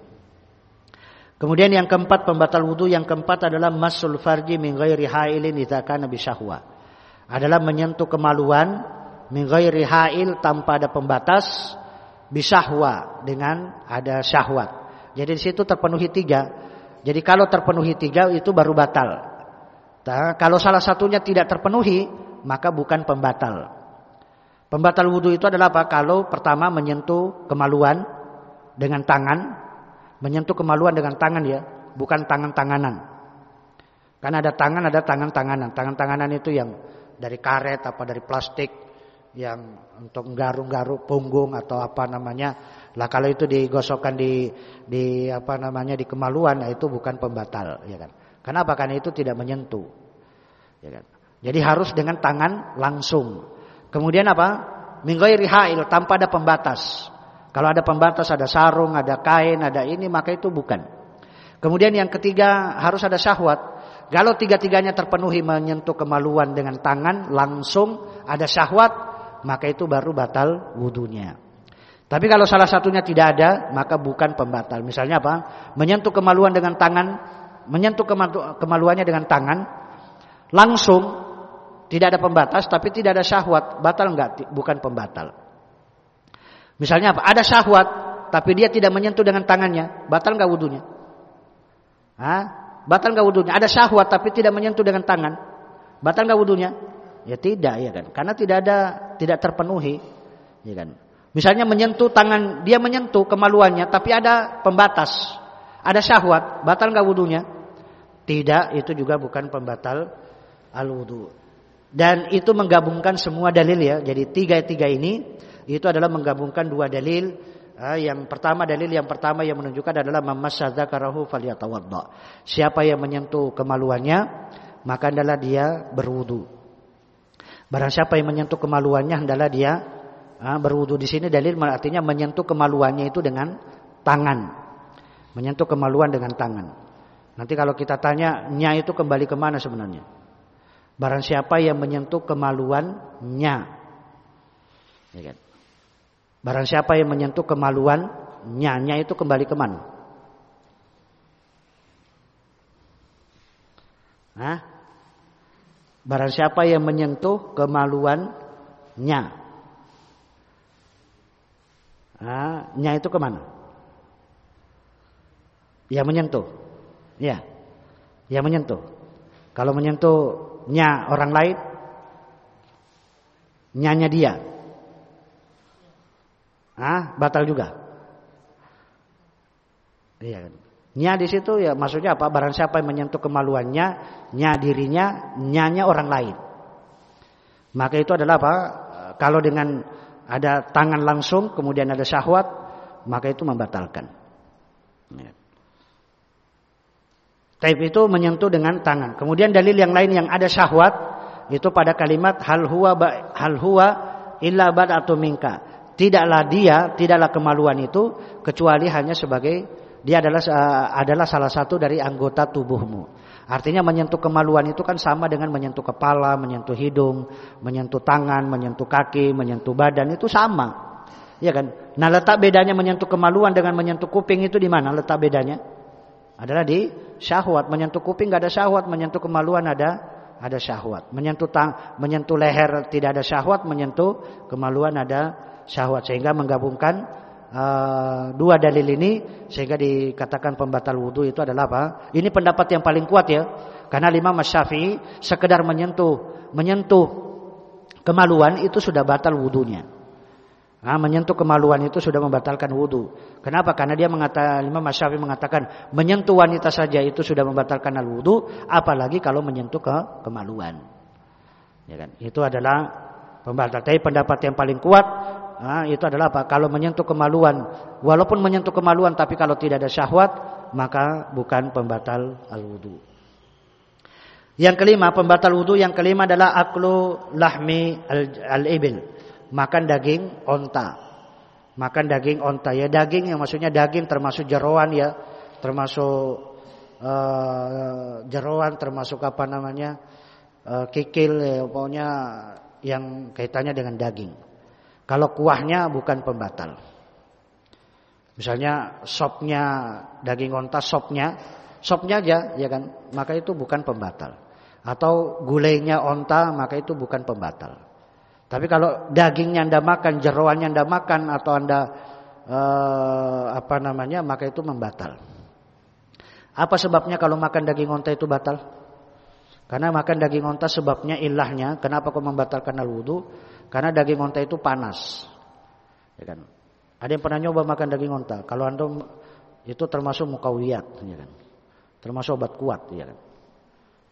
[SPEAKER 1] Kemudian yang keempat pembatal wudu yang keempat adalah masul farji min ghairi hailin kana Adalah menyentuh kemaluan min ghairi hail tanpa ada pembatas bisahwa dengan ada syahwat. Jadi di situ terpenuhi tiga. Jadi kalau terpenuhi tiga itu baru batal. Nah, kalau salah satunya tidak terpenuhi maka bukan pembatal. Pembatal wudhu itu adalah apa? Kalau pertama menyentuh kemaluan dengan tangan, menyentuh kemaluan dengan tangan ya, bukan tangan-tanganan. Karena ada tangan, ada tangan-tanganan. Tangan-tanganan itu yang dari karet apa dari plastik yang untuk garuk-garuk punggung atau apa namanya. Lah kalau itu digosokkan di di apa namanya di kemaluan, nah itu bukan pembatal, ya kan? Karena itu tidak menyentuh. Ya kan? Jadi harus dengan tangan langsung. Kemudian apa? Minggairi hail tanpa ada pembatas. Kalau ada pembatas, ada sarung, ada kain, ada ini, maka itu bukan. Kemudian yang ketiga harus ada syahwat. Kalau tiga-tiganya terpenuhi menyentuh kemaluan dengan tangan langsung ada syahwat, maka itu baru batal wudhunya. Tapi kalau salah satunya tidak ada, maka bukan pembatal. Misalnya apa? Menyentuh kemaluan dengan tangan, menyentuh kemaluannya dengan tangan, langsung tidak ada pembatas, tapi tidak ada syahwat, batal enggak? Bukan pembatal. Misalnya apa? Ada syahwat, tapi dia tidak menyentuh dengan tangannya, batal nggak wudhunya? Hah? Batal nggak wudhunya? Ada syahwat tapi tidak menyentuh dengan tangan, batal nggak wudhunya? Ya tidak, ya kan? Karena tidak ada, tidak terpenuhi, ya kan? Misalnya menyentuh tangan, dia menyentuh kemaluannya, tapi ada pembatas, ada syahwat, batal nggak wudhunya? Tidak, itu juga bukan pembatal al wudhu. Dan itu menggabungkan semua dalil ya. Jadi tiga-tiga ini itu adalah menggabungkan dua dalil. Yang pertama dalil yang pertama yang menunjukkan adalah mamasyadzakarahu falyatawadda. Siapa yang menyentuh kemaluannya maka adalah dia berwudu. Barang siapa yang menyentuh kemaluannya adalah dia berwudu. Di sini dalil artinya menyentuh kemaluannya itu dengan tangan. Menyentuh kemaluan dengan tangan. Nanti kalau kita tanya, nya itu kembali ke mana sebenarnya? Barang siapa yang menyentuh kemaluannya. Ya kan? Barang siapa yang menyentuh kemaluan, nyanya itu kembali ke mana? Hah? Barang siapa yang menyentuh kemaluannya. Ah, nya itu ke mana? Yang menyentuh. Ya. Yang menyentuh. Kalau menyentuhnya orang lain, nyanya dia. Ah, batal juga. Iya kan. Nya di situ ya maksudnya apa? Barang siapa yang menyentuh kemaluannya, nya dirinya, nyanya orang lain. Maka itu adalah apa? Kalau dengan ada tangan langsung, kemudian ada syahwat, maka itu membatalkan. Ya. Taib itu menyentuh dengan tangan. Kemudian dalil yang lain yang ada syahwat itu pada kalimat hal huwa hal huwa illa atau minka. Tidaklah dia, tidaklah kemaluan itu kecuali hanya sebagai dia adalah uh, adalah salah satu dari anggota tubuhmu. Artinya menyentuh kemaluan itu kan sama dengan menyentuh kepala, menyentuh hidung, menyentuh tangan, menyentuh kaki, menyentuh badan itu sama. Ya kan? Nah, letak bedanya menyentuh kemaluan dengan menyentuh kuping itu di mana letak bedanya? Adalah di syahwat. Menyentuh kuping gak ada syahwat, menyentuh kemaluan ada ada syahwat. Menyentuh tang, menyentuh leher tidak ada syahwat, menyentuh kemaluan ada syahwat sehingga menggabungkan uh, dua dalil ini sehingga dikatakan pembatal wudhu itu adalah apa? Ini pendapat yang paling kuat ya. Karena lima Syafi'i sekedar menyentuh menyentuh kemaluan itu sudah batal wudhunya. Nah, menyentuh kemaluan itu sudah membatalkan wudhu. Kenapa? Karena dia mengatakan lima Syafi'i mengatakan menyentuh wanita saja itu sudah membatalkan al wudhu, apalagi kalau menyentuh ke kemaluan. Ya kan? Itu adalah pembatal. Tapi pendapat yang paling kuat Nah, itu adalah apa? Kalau menyentuh kemaluan, walaupun menyentuh kemaluan tapi kalau tidak ada syahwat, maka bukan pembatal al-wudu. Yang kelima, pembatal wudu yang kelima adalah aklu lahmi al-ibil. Makan daging onta. Makan daging onta ya daging yang maksudnya daging termasuk jeroan ya, termasuk uh, jeroan termasuk apa namanya? Uh, kikil ya, pokoknya yang kaitannya dengan daging. Kalau kuahnya bukan pembatal. Misalnya sopnya daging onta sopnya, sopnya aja ya kan, maka itu bukan pembatal. Atau gulainya onta maka itu bukan pembatal. Tapi kalau dagingnya anda makan, jeroannya anda makan atau anda eh, apa namanya maka itu membatal. Apa sebabnya kalau makan daging onta itu batal? Karena makan daging onta sebabnya ilahnya, kenapa kau membatalkan al wudhu? Karena daging onta itu panas. Ya kan? Ada yang pernah nyoba makan daging onta. Kalau anda itu termasuk mukawiyat, ya kan? Termasuk obat kuat, ya kan?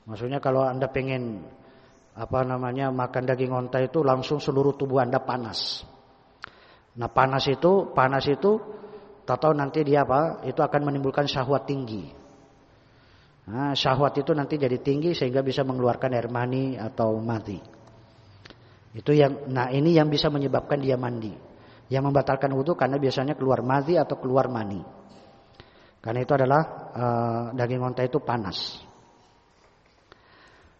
[SPEAKER 1] Maksudnya kalau anda pengen apa namanya makan daging onta itu langsung seluruh tubuh anda panas. Nah panas itu, panas itu, tak tahu nanti dia apa, itu akan menimbulkan syahwat tinggi. Nah, syahwat itu nanti jadi tinggi sehingga bisa mengeluarkan air mani atau mati. Itu yang nah ini yang bisa menyebabkan dia mandi. Yang membatalkan wudhu karena biasanya keluar mazi atau keluar mani. Karena itu adalah uh, daging onta itu panas.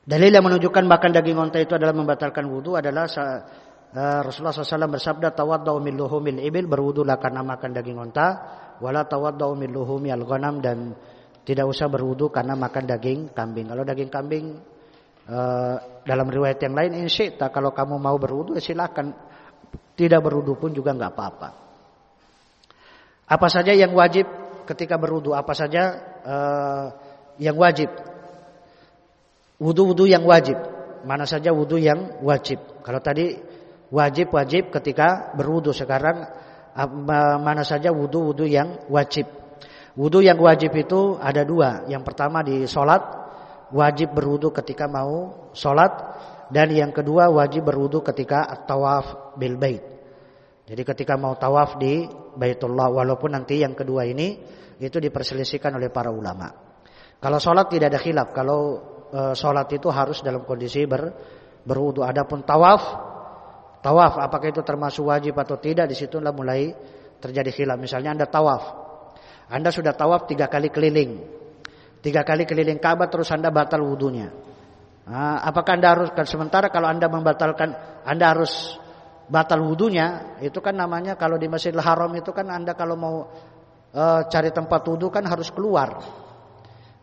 [SPEAKER 1] Dalil yang menunjukkan makan daging onta itu adalah membatalkan wudhu adalah uh, Rasulullah SAW bersabda tawaddau min luhumil ibil berwudulah karena makan daging onta wala tawaddau min luhumi al-ghanam dan tidak usah berwudu karena makan daging kambing. Kalau daging kambing uh, dalam riwayat yang lain insyita kalau kamu mau berwudu ya silakan. Tidak berwudu pun juga nggak apa-apa. Apa saja yang wajib ketika berwudu? Apa saja uh, yang wajib? Wudu-wudu yang wajib. Mana saja wudu yang wajib. Kalau tadi wajib-wajib ketika berwudu sekarang mana saja wudu-wudu yang wajib. Wudhu yang wajib itu ada dua. Yang pertama di sholat wajib berwudhu ketika mau sholat dan yang kedua wajib berwudhu ketika tawaf bil bait. Jadi ketika mau tawaf di Baitullah walaupun nanti yang kedua ini itu diperselisihkan oleh para ulama. Kalau sholat tidak ada khilaf. Kalau e, sholat itu harus dalam kondisi ber, berwudhu. Adapun tawaf, tawaf apakah itu termasuk wajib atau tidak? Di situlah mulai terjadi khilaf. Misalnya anda tawaf, anda sudah tawaf tiga kali keliling. Tiga kali keliling Ka'bah terus Anda batal wudhunya. Nah, apakah Anda harus sementara kalau Anda membatalkan Anda harus batal wudhunya itu kan namanya kalau di Masjidil Haram itu kan Anda kalau mau e, cari tempat wudhu kan harus keluar.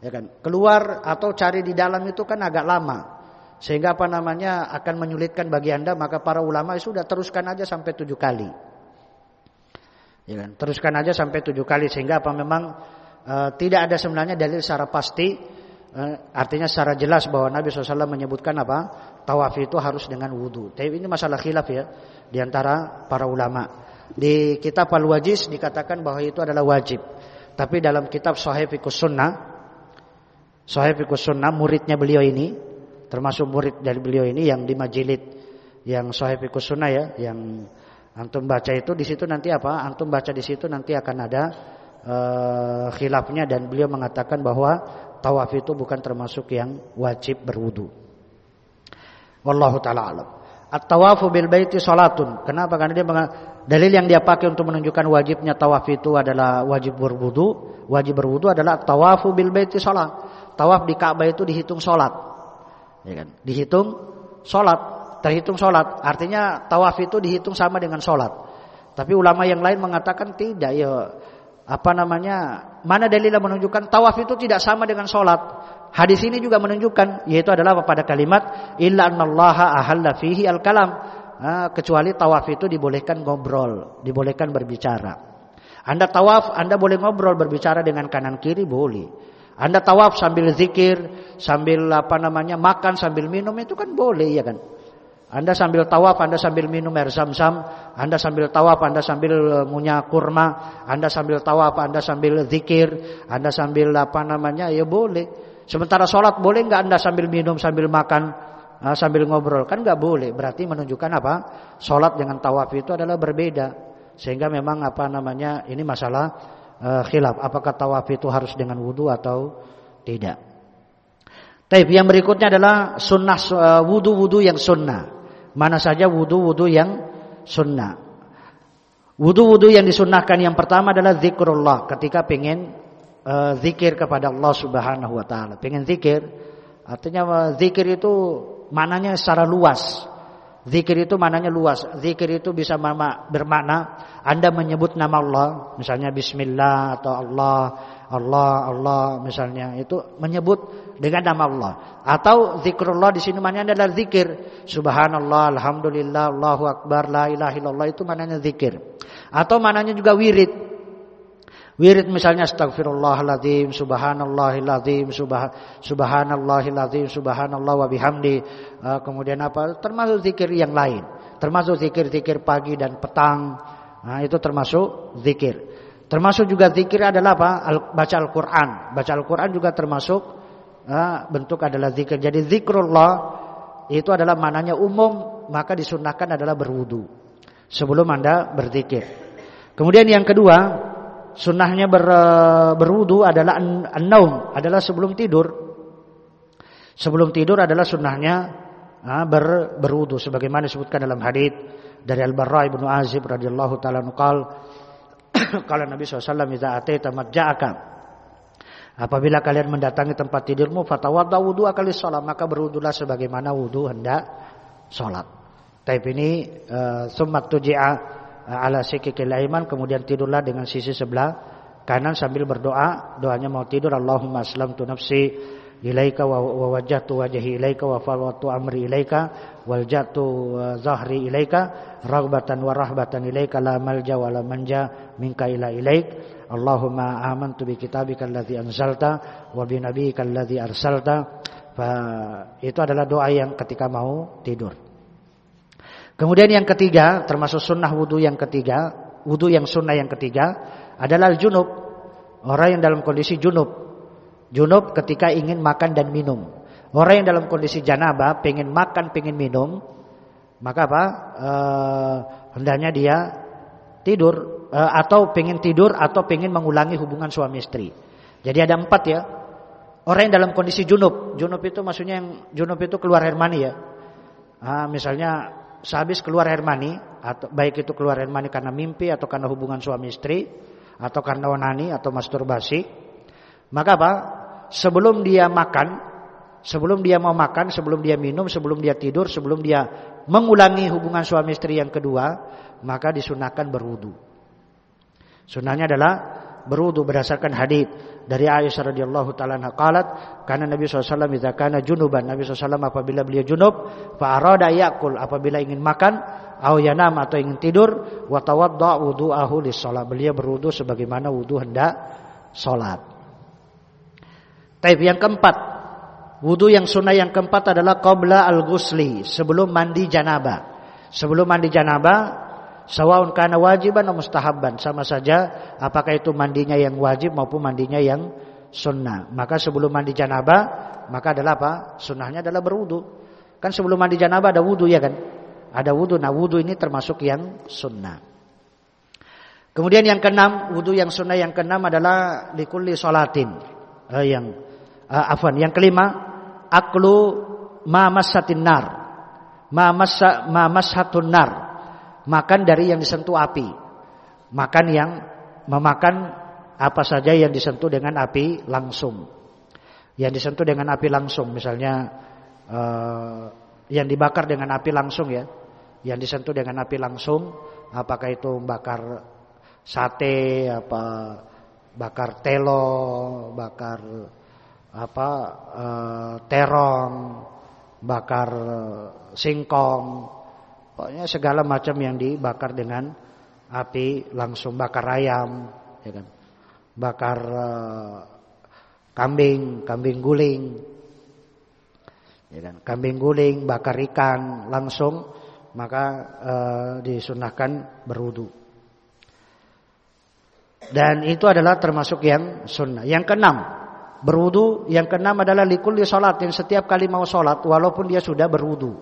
[SPEAKER 1] Ya kan? Keluar atau cari di dalam itu kan agak lama. Sehingga apa namanya akan menyulitkan bagi Anda maka para ulama sudah teruskan aja sampai tujuh kali. Ya kan? Teruskan aja sampai tujuh kali sehingga apa memang e, tidak ada sebenarnya dalil secara pasti e, artinya secara jelas bahwa Nabi SAW menyebutkan apa tawaf itu harus dengan wudhu. Tapi ini masalah khilaf ya di antara para ulama. Di kitab Al-Wajiz dikatakan bahwa itu adalah wajib. Tapi dalam kitab Sahih Fiqh Sunnah Fiqh Sunnah muridnya beliau ini termasuk murid dari beliau ini yang di majilid yang Fiqh Sunnah ya yang Antum baca itu di situ nanti apa? Antum baca di situ nanti akan ada uh, khilafnya dan beliau mengatakan bahwa tawaf itu bukan termasuk yang wajib berwudu. Wallahu taala alam. At-tawafu bil baiti salatun. Kenapa? Karena dia dalil yang dia pakai untuk menunjukkan wajibnya tawaf itu adalah wajib berwudu. Wajib berwudu adalah tawafu bil baiti salat. Tawaf di Ka'bah itu dihitung salat. Ya kan? Dihitung salat terhitung sholat. Artinya tawaf itu dihitung sama dengan sholat. Tapi ulama yang lain mengatakan tidak ya apa namanya mana dalil menunjukkan tawaf itu tidak sama dengan sholat. Hadis ini juga menunjukkan yaitu adalah pada kalimat illa anallaha ahalla fihi al kalam. Nah, kecuali tawaf itu dibolehkan ngobrol, dibolehkan berbicara. Anda tawaf, Anda boleh ngobrol berbicara dengan kanan kiri boleh. Anda tawaf sambil zikir, sambil apa namanya makan, sambil minum itu kan boleh ya kan. Anda sambil tawaf, Anda sambil minum air zam-zam, Anda sambil tawaf, Anda sambil munya e, kurma, Anda sambil tawaf, Anda sambil zikir, Anda sambil apa namanya, ya boleh. Sementara sholat boleh nggak Anda sambil minum, sambil makan, e, sambil ngobrol? Kan nggak boleh. Berarti menunjukkan apa? Sholat dengan tawaf itu adalah berbeda. Sehingga memang apa namanya, ini masalah uh, khilaf. Apakah tawaf itu harus dengan wudhu atau tidak? Tapi yang berikutnya adalah sunnah wudhu-wudhu yang sunnah. Mana saja wudhu-wudhu yang sunnah. Wudhu-wudhu yang disunnahkan yang pertama adalah zikrullah. Ketika pengen uh, zikir kepada Allah subhanahu wa ta'ala. Pengen zikir. Artinya zikir itu mananya secara luas. Zikir itu mananya luas. Zikir itu bisa bermakna Anda menyebut nama Allah, misalnya bismillah atau Allah, Allah, Allah misalnya itu menyebut dengan nama Allah. Atau zikrullah di sini maknanya adalah zikir. Subhanallah, alhamdulillah, Allahu akbar, la ilaha illallah itu maknanya zikir. Atau maknanya juga wirid. Wirid misalnya astagfirullahaladzim, subhanallahiladzim, subhan, subhanallahiladzim, subhanallah wa bihamdi. Uh, kemudian apa? Termasuk zikir yang lain. Termasuk zikir-zikir pagi dan petang. Nah, itu termasuk zikir. Termasuk juga zikir adalah apa? Al, baca Al-Quran. Baca Al-Quran juga termasuk uh, bentuk adalah zikir. Jadi zikrullah itu adalah mananya umum. Maka disunahkan adalah berwudu. Sebelum anda berzikir. Kemudian yang kedua sunnahnya ber, berwudu adalah an-naum, adalah sebelum tidur. Sebelum tidur adalah sunnahnya ber, berwudu sebagaimana disebutkan dalam hadis dari Al-Barra bin Azib radhiyallahu taala nukal kalau Nabi SAW idza ataita madja'aka Apabila kalian mendatangi tempat tidurmu fatawadda wudu akali salat maka berwudulah sebagaimana wudu hendak salat. Tapi ini uh, summat tuji'a ala sikikil aiman kemudian tidurlah dengan sisi sebelah kanan sambil berdoa doanya mau tidur Allahumma aslamtu nafsi ilaika wa, wa wajhi ilaika wa falwatu amri ilaika wal jatu uh, zahri ilaika raghbatan wa rahbatan ilaika la malja wa la manja minka ila ilaik Allahumma amantu bi kitabika alladhi anzalta wa bi nabiyyika alladhi arsalta. itu adalah doa yang ketika mau tidur. Kemudian yang ketiga, termasuk sunnah wudhu yang ketiga, wudhu yang sunnah yang ketiga adalah junub. Orang yang dalam kondisi junub. Junub ketika ingin makan dan minum. Orang yang dalam kondisi janabah pengen makan, pengen minum, maka apa? E, hendaknya dia tidur uh, atau pengen tidur atau pengen mengulangi hubungan suami istri. Jadi ada empat ya. Orang yang dalam kondisi junub, junub itu maksudnya yang junub itu keluar air mani ya. Uh, misalnya sehabis keluar air mani atau baik itu keluar air mani karena mimpi atau karena hubungan suami istri atau karena onani atau masturbasi. Maka apa? Sebelum dia makan, sebelum dia mau makan, sebelum dia minum, sebelum dia tidur, sebelum dia mengulangi hubungan suami istri yang kedua, maka disunahkan berwudu. Sunnahnya adalah berwudu berdasarkan hadis dari Aisyah radhiyallahu taala qalat karena Nabi SAW idza kana junuban Nabi SAW apabila beliau junub fa arada yakul apabila ingin makan au yanam atau ingin tidur wa tawadda wudu'ahu lis-shalah beliau berwudu sebagaimana wudu hendak salat. Taib yang keempat wudu yang sunnah yang keempat adalah qabla al-ghusli sebelum mandi janabah. Sebelum mandi janabah Sawaun kana wajiban atau mustahabban sama saja apakah itu mandinya yang wajib maupun mandinya yang sunnah. Maka sebelum mandi janabah maka adalah apa? Sunnahnya adalah berwudu. Kan sebelum mandi janabah ada wudu ya kan? Ada wudu. Nah wudu ini termasuk yang sunnah. Kemudian yang keenam, wudu yang sunnah yang keenam adalah likulli salatin. Uh, yang uh, afwan, yang kelima, aklu ma massatin nar. Ma massa ma nar makan dari yang disentuh api. Makan yang memakan apa saja yang disentuh dengan api langsung. Yang disentuh dengan api langsung, misalnya uh, yang dibakar dengan api langsung ya. Yang disentuh dengan api langsung, apakah itu bakar sate, apa bakar telo, bakar apa uh, terong, bakar singkong, Pokoknya segala macam yang dibakar dengan api langsung bakar ayam, ya kan? Bakar uh, kambing, kambing guling. Ya kan? Kambing guling, bakar ikan langsung maka uh, disunahkan berwudu. Dan itu adalah termasuk yang sunnah. Yang keenam, berwudu. Yang keenam adalah likulli yang Setiap kali mau sholat, walaupun dia sudah berwudu.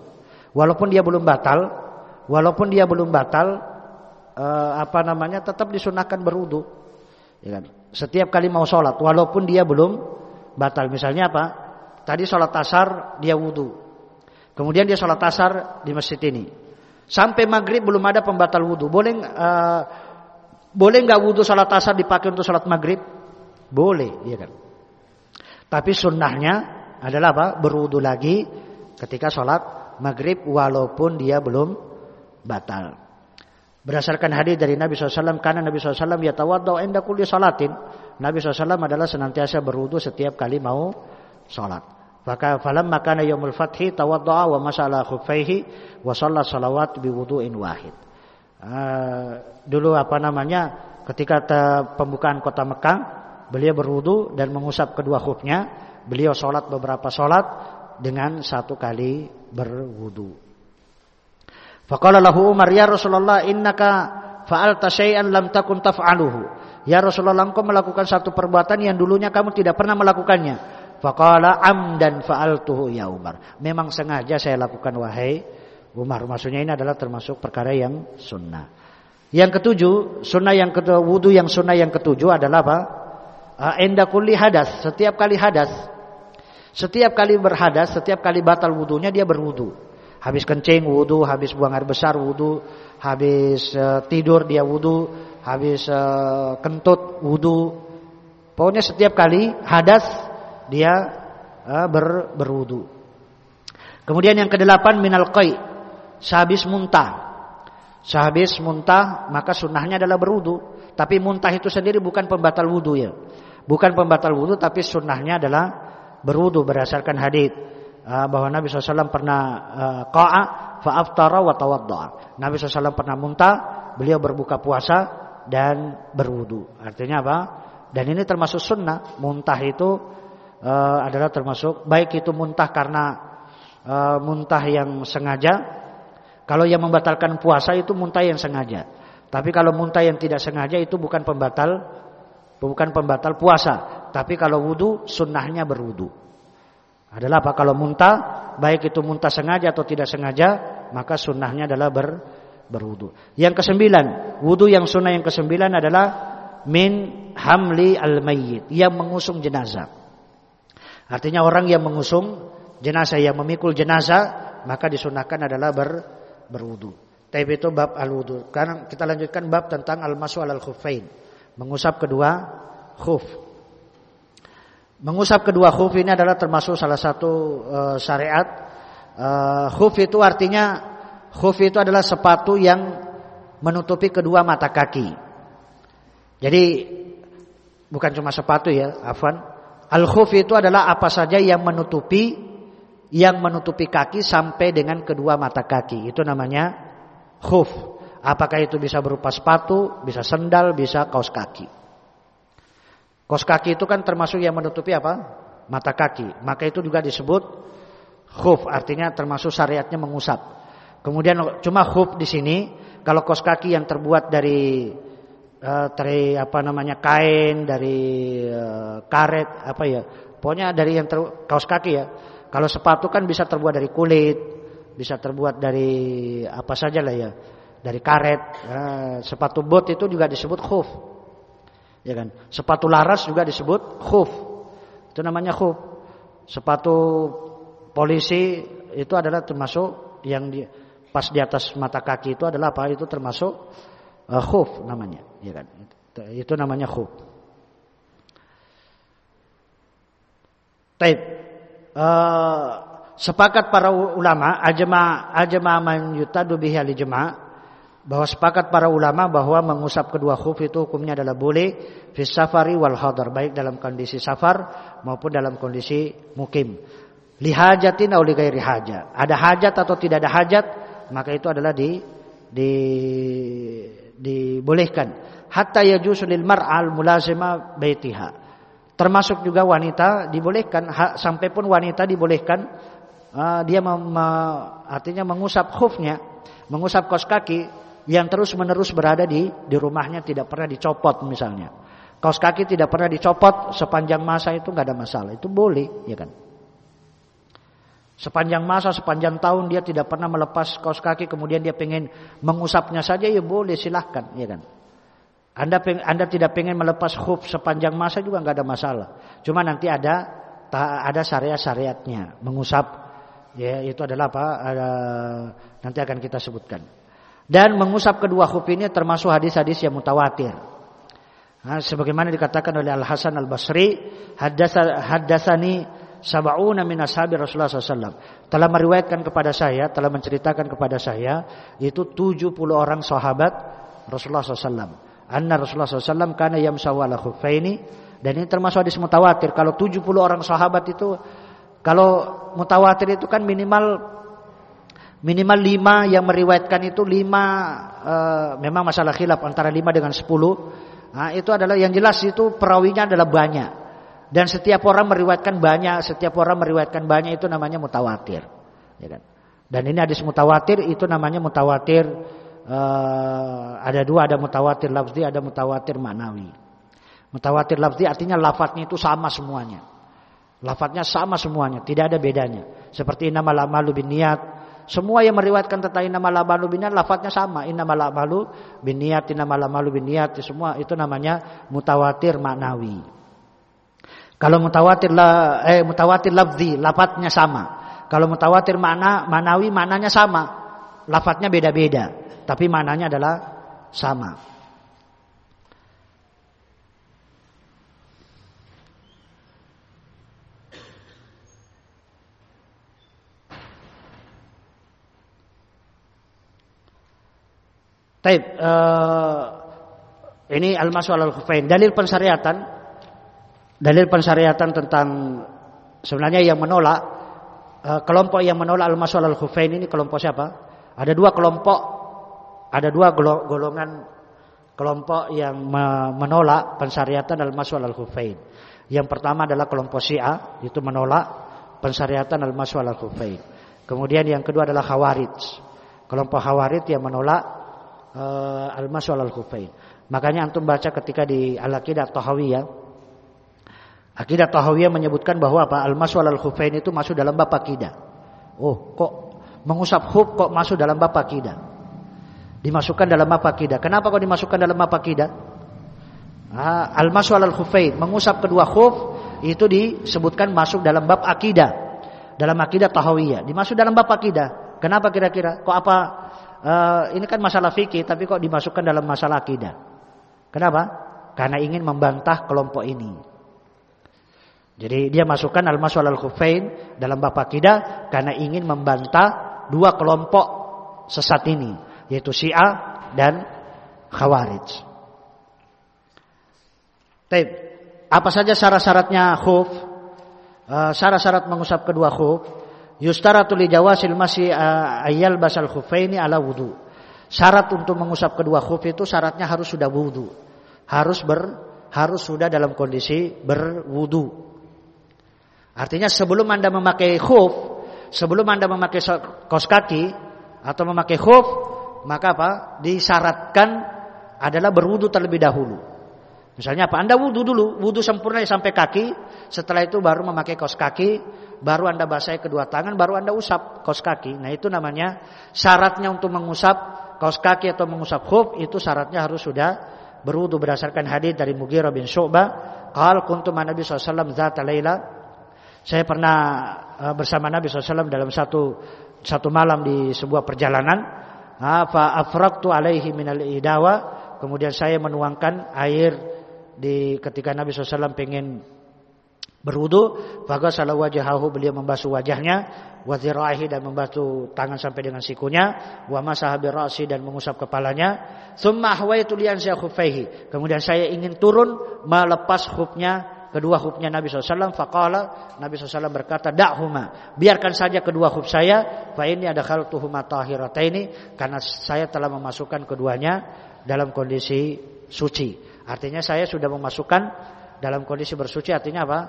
[SPEAKER 1] Walaupun dia belum batal, walaupun dia belum batal eh, apa namanya tetap disunahkan berwudu. Ya kan? Setiap kali mau sholat walaupun dia belum batal. Misalnya apa? Tadi sholat asar dia wudu. Kemudian dia sholat asar di masjid ini. Sampai maghrib belum ada pembatal wudu. Boleh uh, boleh nggak wudu sholat asar dipakai untuk sholat maghrib? Boleh, ya kan? Tapi sunnahnya adalah apa? Berwudu lagi ketika sholat maghrib walaupun dia belum batal. Berdasarkan hadis dari Nabi SAW, karena Nabi SAW ya tawadau enda kulli salatin. Nabi SAW adalah senantiasa berwudu setiap kali mau salat. Maka falam makana yaumul fathi tawaddaa wa masala khuffaihi wa shalla salawat biwudu'in wahid. Uh, dulu apa namanya ketika pembukaan kota Mekah beliau berwudu dan mengusap kedua khufnya beliau sholat beberapa sholat dengan satu kali berwudu. Faqala lahu Umar, "Ya Rasulullah, innaka fa'alta syai'an lam takun taf'aluhu." Ya Rasulullah, engkau melakukan satu perbuatan yang dulunya kamu tidak pernah melakukannya. Faqala amdan fa'altuhu ya Umar. Memang sengaja saya lakukan wahai Umar. Maksudnya ini adalah termasuk perkara yang sunnah. Yang ketujuh, sunnah yang ketujuh, wudu yang sunnah yang ketujuh adalah apa? Enda kulli hadas, setiap kali hadas. Setiap kali berhadas, setiap kali batal wudunya dia berwudu. Habis kencing wudu, habis buang air besar wudu, habis uh, tidur dia wudu, habis uh, kentut wudu. Pokoknya setiap kali hadas dia uh, ber, berwudu. Kemudian yang kedelapan minal qai, sehabis muntah. Sehabis muntah maka sunnahnya adalah berwudu. Tapi muntah itu sendiri bukan pembatal wudu ya. Bukan pembatal wudu tapi sunnahnya adalah berwudu berdasarkan hadis bahwa Nabi SAW pernah uh, qa'a fa'aftara wa tawadda'a. Nabi SAW pernah muntah, beliau berbuka puasa dan berwudu. Artinya apa? Dan ini termasuk sunnah. Muntah itu uh, adalah termasuk baik itu muntah karena muntah yang sengaja. Kalau yang membatalkan puasa itu muntah yang sengaja. Tapi kalau muntah yang tidak sengaja itu bukan pembatal bukan pembatal puasa. Tapi kalau wudu sunnahnya berwudu. Adalah apa? Kalau muntah, baik itu muntah sengaja atau tidak sengaja, maka sunnahnya adalah ber, berwudu. Yang kesembilan, wudu yang sunnah yang kesembilan adalah min hamli al mayyit, yang mengusung jenazah. Artinya orang yang mengusung jenazah yang memikul jenazah, maka disunahkan adalah ber, berwudu. Tapi itu bab al wudu. Karena kita lanjutkan bab tentang al masu al khuffain, mengusap kedua khuf. Mengusap kedua khuf ini adalah termasuk salah satu uh, syariat. Uh, khuf itu artinya khuf itu adalah sepatu yang menutupi kedua mata kaki. Jadi bukan cuma sepatu ya, afwan. Al khuf itu adalah apa saja yang menutupi yang menutupi kaki sampai dengan kedua mata kaki. Itu namanya khuf. Apakah itu bisa berupa sepatu, bisa sendal, bisa kaos kaki. Kos kaki itu kan termasuk yang menutupi apa? Mata kaki. Maka itu juga disebut khuf, artinya termasuk syariatnya mengusap. Kemudian cuma khuf di sini kalau kos kaki yang terbuat dari uh, dari apa namanya kain, dari uh, karet, apa ya? Pokoknya dari yang ter, kaos kaki ya. Kalau sepatu kan bisa terbuat dari kulit, bisa terbuat dari apa saja lah ya, dari karet. Uh, sepatu bot itu juga disebut khuf. Ya kan? Sepatu laras juga disebut khuf. Itu namanya khuf. Sepatu polisi itu adalah termasuk yang di, pas di atas mata kaki itu adalah apa? Itu termasuk uh, khuf namanya, ya kan? Itu, namanya khuf. Taib. Uh, sepakat para ulama ajma ajma man yutadu bihi al bahwa sepakat para ulama bahwa mengusap kedua khuf itu hukumnya adalah boleh fi safari wal hadar baik dalam kondisi safar maupun dalam kondisi mukim. Lihajatin atau lighairi hajat ada hajat atau tidak ada hajat maka itu adalah di di dibolehkan. Hatta yajuzu lil mar'al mulazima baitiha. Termasuk juga wanita dibolehkan sampai pun wanita dibolehkan uh, dia artinya mengusap khufnya mengusap kos kaki yang terus menerus berada di di rumahnya tidak pernah dicopot misalnya. Kaos kaki tidak pernah dicopot sepanjang masa itu nggak ada masalah, itu boleh, ya kan? Sepanjang masa, sepanjang tahun dia tidak pernah melepas kaos kaki, kemudian dia pengen mengusapnya saja, ya boleh silahkan, ya kan? Anda peng, Anda tidak pengen melepas khuf sepanjang masa juga nggak ada masalah. Cuma nanti ada ada syariat-syariatnya mengusap, ya itu adalah apa? Ada, nanti akan kita sebutkan. Dan mengusap kedua khuf ini termasuk hadis-hadis yang mutawatir. Nah, sebagaimana dikatakan oleh Al Hasan Al Basri, hadasani sab'una min ashabi Rasulullah SAW. Telah meriwayatkan kepada saya, telah menceritakan kepada saya, itu 70 orang sahabat Rasulullah SAW. Anna Rasulullah SAW karena yamsahu ala khuffaini dan ini termasuk hadis mutawatir. Kalau 70 orang sahabat itu kalau mutawatir itu kan minimal Minimal lima yang meriwayatkan itu lima uh, memang masalah khilaf antara lima dengan sepuluh. Nah, itu adalah yang jelas itu perawinya adalah banyak. Dan setiap orang meriwayatkan banyak, setiap orang meriwayatkan banyak itu namanya mutawatir. Ya kan? Dan ini hadis mutawatir itu namanya mutawatir uh, ada dua, ada mutawatir lafzi, ada mutawatir maknawi. Mutawatir lafzi artinya lafadznya itu sama semuanya. Lafadznya sama semuanya, tidak ada bedanya. Seperti nama lamalu bin niat, semua yang meriwayatkan tentang innamal a'malu binniyat lafadznya sama. Innamal a'malu binniyat, innamal a'malu binniyat, semua itu namanya mutawatir maknawi. Kalau mutawatir la, eh mutawatir lafzi, lafadznya sama. Kalau mutawatir makna manawi maknanya sama. Lafadznya beda-beda, tapi maknanya adalah sama. Taib, uh, ini al-masuk al-khufain. Dalil pensyariatan, dalil pensyariatan tentang sebenarnya yang menolak uh, kelompok yang menolak al-masuk al-khufain ini kelompok siapa? Ada dua kelompok, ada dua golongan kelompok yang menolak pensyariatan al-masuk al-khufain. Yang pertama adalah kelompok Syiah, itu menolak pensyariatan al-masuk al-khufain. Kemudian yang kedua adalah Khawarij. Kelompok Khawarij yang menolak uh, al-masyu al-khufain. Makanya antum baca ketika di Al-Aqidah Tahawiyah Aqidah Tahawiyah menyebutkan bahwa apa? Al-masyu al-khufain itu masuk dalam bab akidah. Oh, kok mengusap khuf kok masuk dalam bab akidah? Dimasukkan dalam bab akidah. Kenapa kok dimasukkan dalam bab akidah? Ah, al-masyu al-khufain, mengusap kedua khuf itu disebutkan masuk dalam bab akidah. Dalam akidah Tahawiyah, dimasuk dalam bab akidah. Kenapa kira-kira? Kok apa uh, ini kan masalah fikih tapi kok dimasukkan dalam masalah akidah. Kenapa? Karena ingin membantah kelompok ini. Jadi dia masukkan al-maswal al-khufain dalam bab akidah karena ingin membantah dua kelompok sesat ini, yaitu Syiah dan Khawarij. Taib. Apa saja syarat-syaratnya khuf? Uh, syarat-syarat mengusap kedua khuf Yustaratu li jawasil masih ayal basal khufaini ala wudu. Syarat untuk mengusap kedua khuf itu syaratnya harus sudah wudu. Harus ber harus sudah dalam kondisi berwudu. Artinya sebelum Anda memakai khuf, sebelum Anda memakai kos kaki atau memakai khuf, maka apa? Disyaratkan adalah berwudu terlebih dahulu. Misalnya apa? Anda wudhu dulu, wudhu sempurna sampai kaki. Setelah itu baru memakai kos kaki, baru Anda basahi kedua tangan, baru Anda usap kos kaki. Nah itu namanya syaratnya untuk mengusap kos kaki atau mengusap khuf itu syaratnya harus sudah berwudhu berdasarkan hadis dari Mughirah bin Syu'bah. Qal kuntum Nabi SAW zata laila. Saya pernah eh, bersama Nabi SAW dalam satu satu malam di sebuah perjalanan. Fa afraqtu alaihi minal idawa. Kemudian saya menuangkan air di ketika Nabi SAW pengen berwudu, salah wajahahu beliau membasuh wajahnya, wa dan membasuh tangan sampai dengan sikunya, wa masaha ra'si dan mengusap kepalanya. Tsumma ahwaitu liansya khuffaihi. Kemudian saya ingin turun melepas khufnya kedua khufnya Nabi SAW. Faqala Nabi SAW berkata, Da'huma. Biarkan saja kedua khuf saya. Fa ini ada khaltuhuma tahirataini. Karena saya telah memasukkan keduanya dalam kondisi suci. Artinya saya sudah memasukkan dalam kondisi bersuci artinya apa?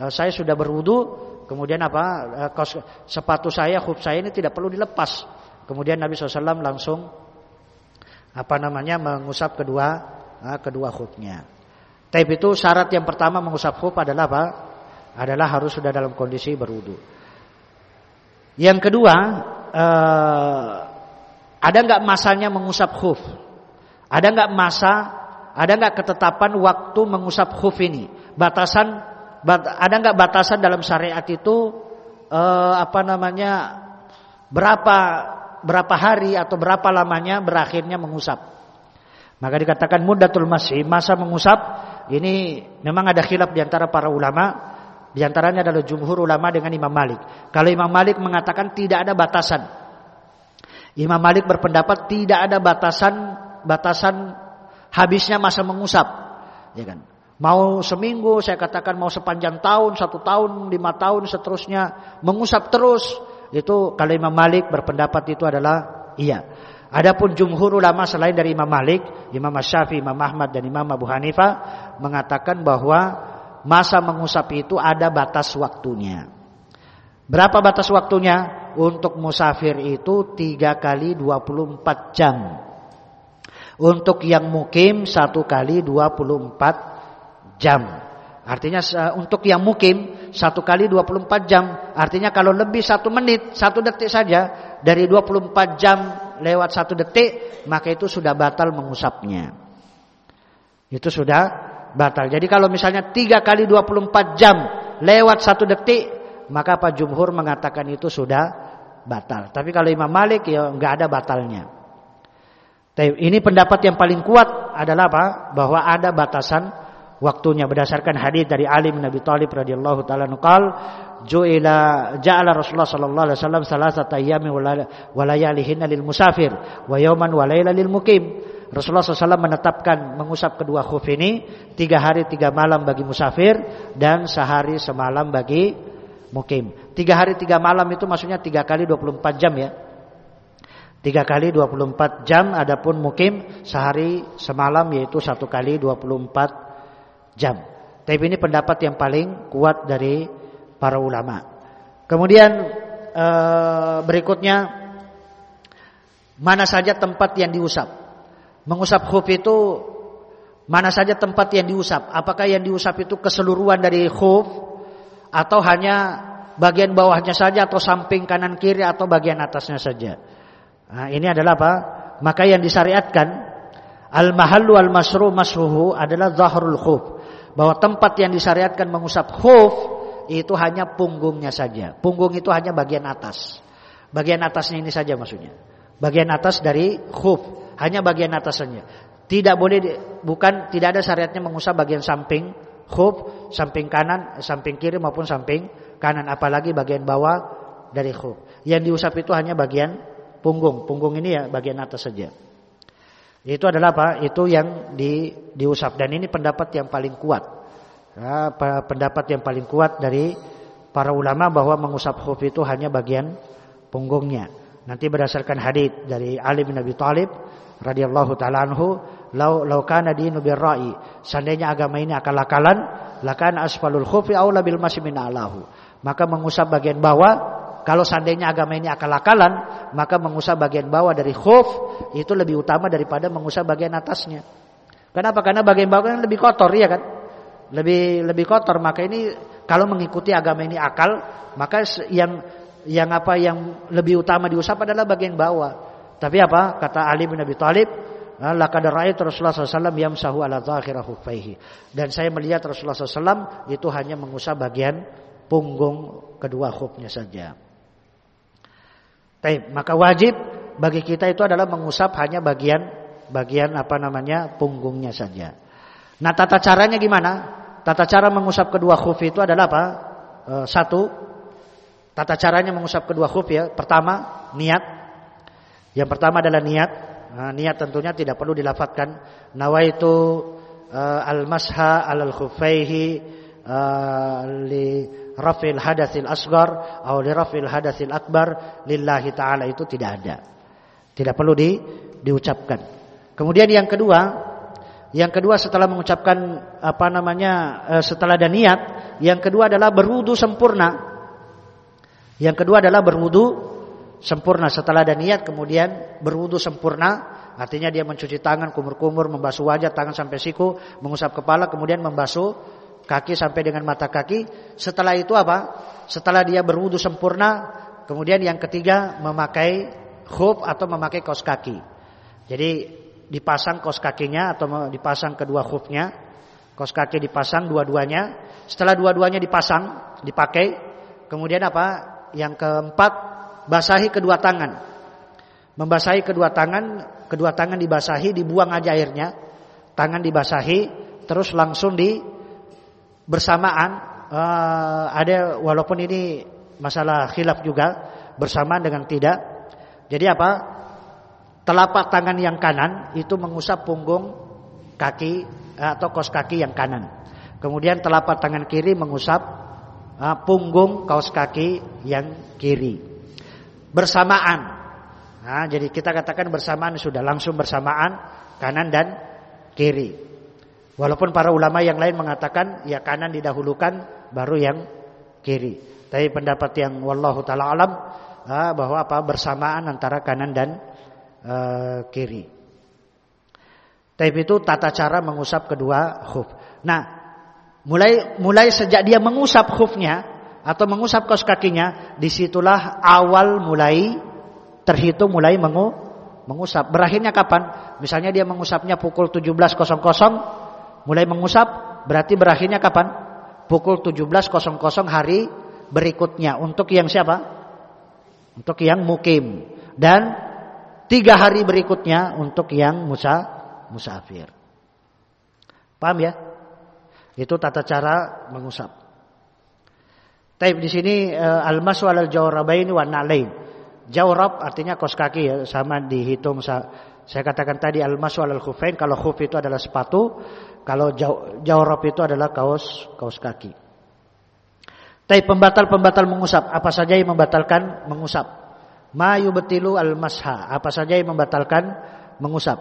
[SPEAKER 1] E, saya sudah berwudu, kemudian apa? E, kos, sepatu saya, khuf saya ini tidak perlu dilepas. Kemudian Nabi SAW langsung apa namanya mengusap kedua e, kedua khufnya. Tapi itu syarat yang pertama mengusap khuf adalah apa? Adalah harus sudah dalam kondisi berwudu. Yang kedua, eh, ada nggak masanya mengusap khuf? Ada nggak masa ada nggak ketetapan waktu mengusap khuf ini? Batasan bat, ada nggak batasan dalam syariat itu eh, apa namanya berapa berapa hari atau berapa lamanya berakhirnya mengusap? Maka dikatakan mudatul masih masa mengusap ini memang ada khilaf di antara para ulama. Di antaranya adalah jumhur ulama dengan Imam Malik. Kalau Imam Malik mengatakan tidak ada batasan. Imam Malik berpendapat tidak ada batasan batasan habisnya masa mengusap, ya kan? Mau seminggu, saya katakan mau sepanjang tahun, satu tahun, lima tahun, seterusnya mengusap terus. Itu kalau Imam Malik berpendapat itu adalah iya. Adapun jumhur ulama selain dari Imam Malik, Imam Syafi'i, Imam Ahmad dan Imam Abu Hanifah mengatakan bahwa masa mengusap itu ada batas waktunya. Berapa batas waktunya? Untuk musafir itu tiga kali 24 jam. Untuk yang mukim satu kali 24 jam. Artinya untuk yang mukim satu kali 24 jam. Artinya kalau lebih satu menit, satu detik saja dari 24 jam lewat satu detik, maka itu sudah batal mengusapnya. Itu sudah batal. Jadi kalau misalnya tiga kali 24 jam lewat satu detik, maka Pak Jumhur mengatakan itu sudah batal. Tapi kalau Imam Malik ya nggak ada batalnya. Ini pendapat yang paling kuat adalah apa? Bahwa ada batasan waktunya berdasarkan hadis dari Ali bin Abi Thalib radhiyallahu taala nukal ju'ila ja'ala Rasulullah sallallahu alaihi wasallam salasata ayyamin wa layalihinna lil musafir wa yawman wa laila lil mukim. Rasulullah SAW menetapkan mengusap kedua khuf ini tiga hari tiga malam bagi musafir dan sehari semalam bagi mukim. Tiga hari tiga malam itu maksudnya tiga kali 24 jam ya. Tiga kali 24 jam adapun mukim sehari semalam yaitu satu kali 24 jam. Tapi ini pendapat yang paling kuat dari para ulama. Kemudian eh, berikutnya mana saja tempat yang diusap. Mengusap khuf itu mana saja tempat yang diusap. Apakah yang diusap itu keseluruhan dari khuf atau hanya bagian bawahnya saja atau samping kanan kiri atau bagian atasnya saja. Nah, ini adalah apa? Maka yang disyariatkan al-mahallu al-masru masruhu adalah zahrul khuf. Bahwa tempat yang disyariatkan mengusap khuf itu hanya punggungnya saja. Punggung itu hanya bagian atas. Bagian atasnya ini saja maksudnya. Bagian atas dari khuf hanya bagian atasnya. Tidak boleh bukan tidak ada syariatnya mengusap bagian samping khuf, samping kanan, samping kiri maupun samping kanan apalagi bagian bawah dari khuf. Yang diusap itu hanya bagian punggung. Punggung ini ya bagian atas saja. Itu adalah apa? Itu yang di diusap dan ini pendapat yang paling kuat. Ya, pendapat yang paling kuat dari para ulama bahwa mengusap khuf itu hanya bagian punggungnya. Nanti berdasarkan hadis dari Ali bin Abi Thalib radhiyallahu taala anhu, "Lau lau kana dinu birra'i." Seandainya agama ini akal-akalan, lakan asfalul khufi aula bil masmin alahu. Maka mengusap bagian bawah kalau seandainya agama ini akal-akalan, maka mengusap bagian bawah dari khuf itu lebih utama daripada mengusap bagian atasnya. Kenapa? Karena bagian bawah kan lebih kotor ya kan? Lebih lebih kotor. Maka ini kalau mengikuti agama ini akal, maka yang yang apa yang lebih utama diusap adalah bagian bawah. Tapi apa? Kata Ali bin Abi Thalib, laqad ra'aitu Rasulullah SAW yamsahu ala zakhirah huffaihi. Dan saya melihat Rasulullah SAW itu hanya mengusap bagian punggung kedua khufnya saja. Taib, maka wajib bagi kita itu adalah mengusap hanya bagian bagian apa namanya punggungnya saja. Nah, tata caranya gimana? Tata cara mengusap kedua khuf itu adalah apa? E, satu, tata caranya mengusap kedua khuf ya. Pertama, niat yang pertama adalah niat. Nah, niat tentunya tidak perlu dilafatkan. Nawaitu uh, al-masha al khufaihi uh, li rafil hadatsil asgar atau li rafil hadatsil akbar lillahi taala itu tidak ada. Tidak perlu di diucapkan. Kemudian yang kedua, yang kedua setelah mengucapkan apa namanya uh, setelah ada niat, yang kedua adalah berwudu sempurna. Yang kedua adalah berwudu sempurna setelah ada niat kemudian berwudu sempurna artinya dia mencuci tangan kumur-kumur membasuh wajah tangan sampai siku mengusap kepala kemudian membasuh kaki sampai dengan mata kaki. Setelah itu apa? Setelah dia berwudu sempurna kemudian yang ketiga memakai khuf atau memakai kaos kaki. Jadi dipasang kaos kakinya atau dipasang kedua khufnya. Kaos kaki dipasang dua-duanya. Setelah dua-duanya dipasang dipakai. Kemudian apa? Yang keempat basahi kedua tangan. Membasahi kedua tangan, kedua tangan dibasahi, dibuang aja airnya. Tangan dibasahi, terus langsung di bersamaan uh, ada walaupun ini masalah khilaf juga bersamaan dengan tidak. Jadi apa? Telapak tangan yang kanan itu mengusap punggung kaki atau kos kaki yang kanan. Kemudian telapak tangan kiri mengusap uh, punggung kaos kaki yang kiri bersamaan. Nah, jadi kita katakan bersamaan sudah langsung bersamaan kanan dan kiri. Walaupun para ulama yang lain mengatakan ya kanan didahulukan baru yang kiri. Tapi pendapat yang wallahu taala alam ah, bahwa apa bersamaan antara kanan dan uh, kiri. Tapi itu tata cara mengusap kedua khuf. Nah, mulai mulai sejak dia mengusap khufnya atau mengusap kaos kakinya, di situlah awal mulai terhitung mulai mengu, mengusap. Berakhirnya kapan? Misalnya dia mengusapnya pukul 17.00, mulai mengusap, berarti berakhirnya kapan? Pukul 17.00 hari berikutnya untuk yang siapa? Untuk yang mukim dan tiga hari berikutnya untuk yang musa musafir. Paham ya? Itu tata cara mengusap. Tapi di sini al-masu al jawrabain wa na'lain. Jawrab artinya kos kaki ya, sama dihitung saya katakan tadi al-masu al khufain kalau khuf itu adalah sepatu, kalau jawrab itu adalah kaos kaos kaki. Tapi pembatal-pembatal mengusap, apa saja yang membatalkan mengusap? Ma yubtilu al-masha, apa saja yang membatalkan mengusap?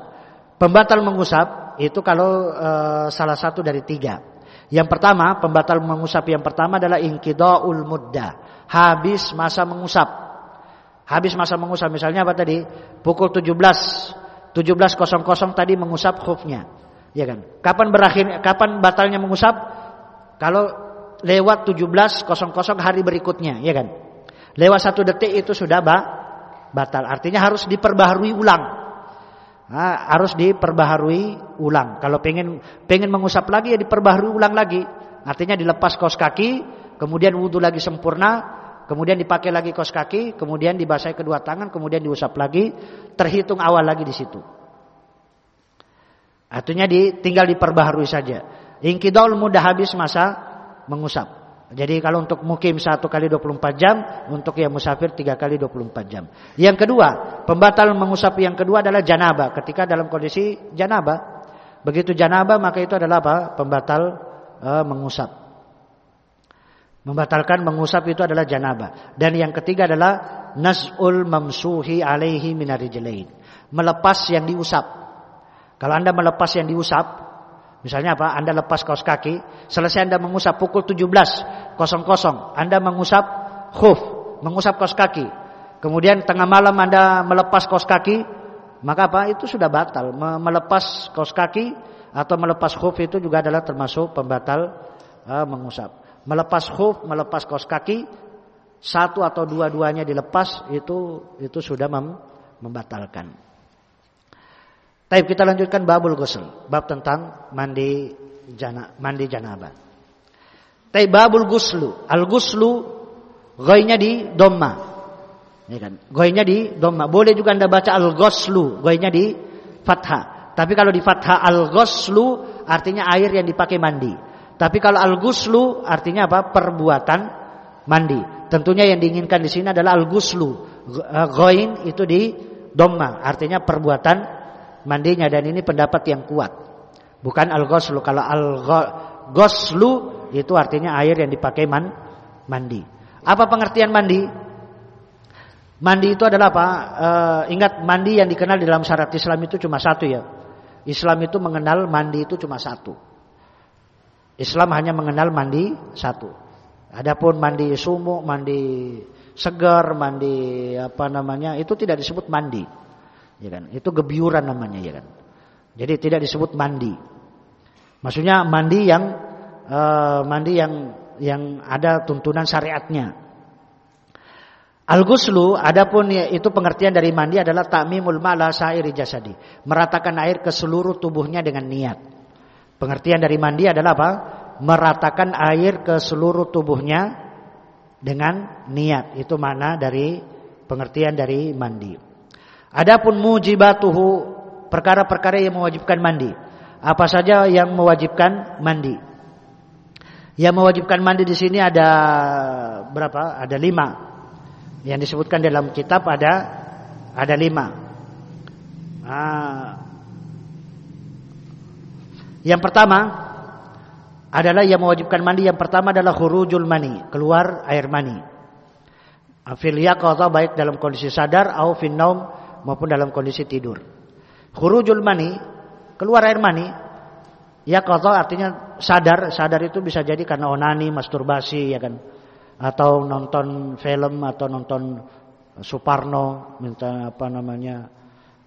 [SPEAKER 1] Pembatal mengusap itu kalau e, salah satu dari tiga. Yang pertama, pembatal mengusap yang pertama adalah inqidaul mudda, habis masa mengusap. Habis masa mengusap misalnya apa tadi? Pukul 17 17.00 tadi mengusap khufnya. Ya kan? Kapan berakhir kapan batalnya mengusap? Kalau lewat 17.00 hari berikutnya, ya kan? Lewat satu detik itu sudah ba batal. Artinya harus diperbaharui ulang. Nah, harus diperbaharui ulang. Kalau pengen pengen mengusap lagi ya diperbaharui ulang lagi. Artinya dilepas kaos kaki, kemudian wudhu lagi sempurna, kemudian dipakai lagi kaos kaki, kemudian dibasahi kedua tangan, kemudian diusap lagi, terhitung awal lagi di situ. Artinya di, tinggal diperbaharui saja. Ingkidol mudah habis masa mengusap. Jadi kalau untuk mukim satu kali 24 jam, untuk yang musafir tiga kali 24 jam. Yang kedua, pembatal mengusap yang kedua adalah janaba. Ketika dalam kondisi janaba, begitu janaba maka itu adalah apa? Pembatal uh, mengusap. Membatalkan mengusap itu adalah janaba. Dan yang ketiga adalah nas'ul mamsuhi alaihi minarijlain. Melepas yang diusap. Kalau Anda melepas yang diusap, Misalnya apa? Anda lepas kaos kaki, selesai Anda mengusap pukul 17.00, Anda mengusap khuf, mengusap kaos kaki. Kemudian tengah malam Anda melepas kaos kaki, maka apa? Itu sudah batal. Melepas kaos kaki atau melepas khuf itu juga adalah termasuk pembatal uh, mengusap. Melepas khuf, melepas kaos kaki, satu atau dua-duanya dilepas itu itu sudah mem membatalkan. Tapi kita lanjutkan babul ghusl, bab tentang mandi jana, mandi janabah. Tapi babul ghuslu, al ghuslu goynya di doma. Ya kan? Goynya di doma. Boleh juga Anda baca al ghuslu, goynya di fathah. Tapi kalau di fathah al ghuslu artinya air yang dipakai mandi. Tapi kalau al ghuslu artinya apa? Perbuatan mandi. Tentunya yang diinginkan di sini adalah al ghuslu. Goin itu di doma, artinya perbuatan mandinya dan ini pendapat yang kuat. Bukan al-ghuslu. Kalau al-ghuslu itu artinya air yang dipakai man, mandi. Apa pengertian mandi? Mandi itu adalah apa? E, ingat mandi yang dikenal di dalam syarat Islam itu cuma satu ya. Islam itu mengenal mandi itu cuma satu. Islam hanya mengenal mandi satu. Adapun mandi sumuk, mandi segar, mandi apa namanya itu tidak disebut mandi ya kan? Itu gebiuran namanya, ya kan? Jadi tidak disebut mandi. Maksudnya mandi yang uh, mandi yang yang ada tuntunan syariatnya. Al-ghuslu adapun ya, itu pengertian dari mandi adalah ta'mimul ma'la sa'iri jasadi, meratakan air ke seluruh tubuhnya dengan niat. Pengertian dari mandi adalah apa? Meratakan air ke seluruh tubuhnya dengan niat. Itu mana dari pengertian dari mandi. Adapun mujibatuhu perkara-perkara yang mewajibkan mandi. Apa saja yang mewajibkan mandi? Yang mewajibkan mandi di sini ada berapa? Ada lima. Yang disebutkan dalam kitab ada ada lima. Ah. Yang pertama adalah yang mewajibkan mandi. Yang pertama adalah khurujul mani, keluar air mani. Afil yaqadha baik dalam kondisi sadar atau fin naum maupun dalam kondisi tidur. Khurujul mani, keluar air mani, ya kotor artinya sadar, sadar itu bisa jadi karena onani, masturbasi ya kan. Atau nonton film atau nonton Suparno, minta apa namanya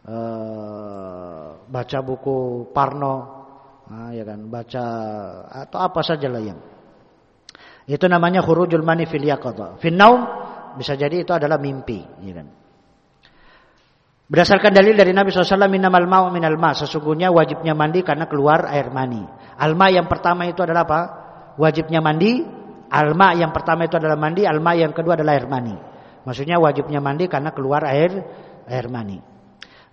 [SPEAKER 1] uh, baca buku Parno, nah, ya kan, baca atau apa saja lah yang itu namanya khurujul mani fil yaqadha. Fin naum bisa jadi itu adalah mimpi, ya kan. Berdasarkan dalil dari Nabi SAW, minamal ma'u minal ma. Sesungguhnya wajibnya mandi karena keluar air mani. Alma yang pertama itu adalah apa? Wajibnya mandi Alma yang pertama itu adalah mandi, alma yang kedua adalah air mani. Maksudnya wajibnya mandi karena keluar air air mani.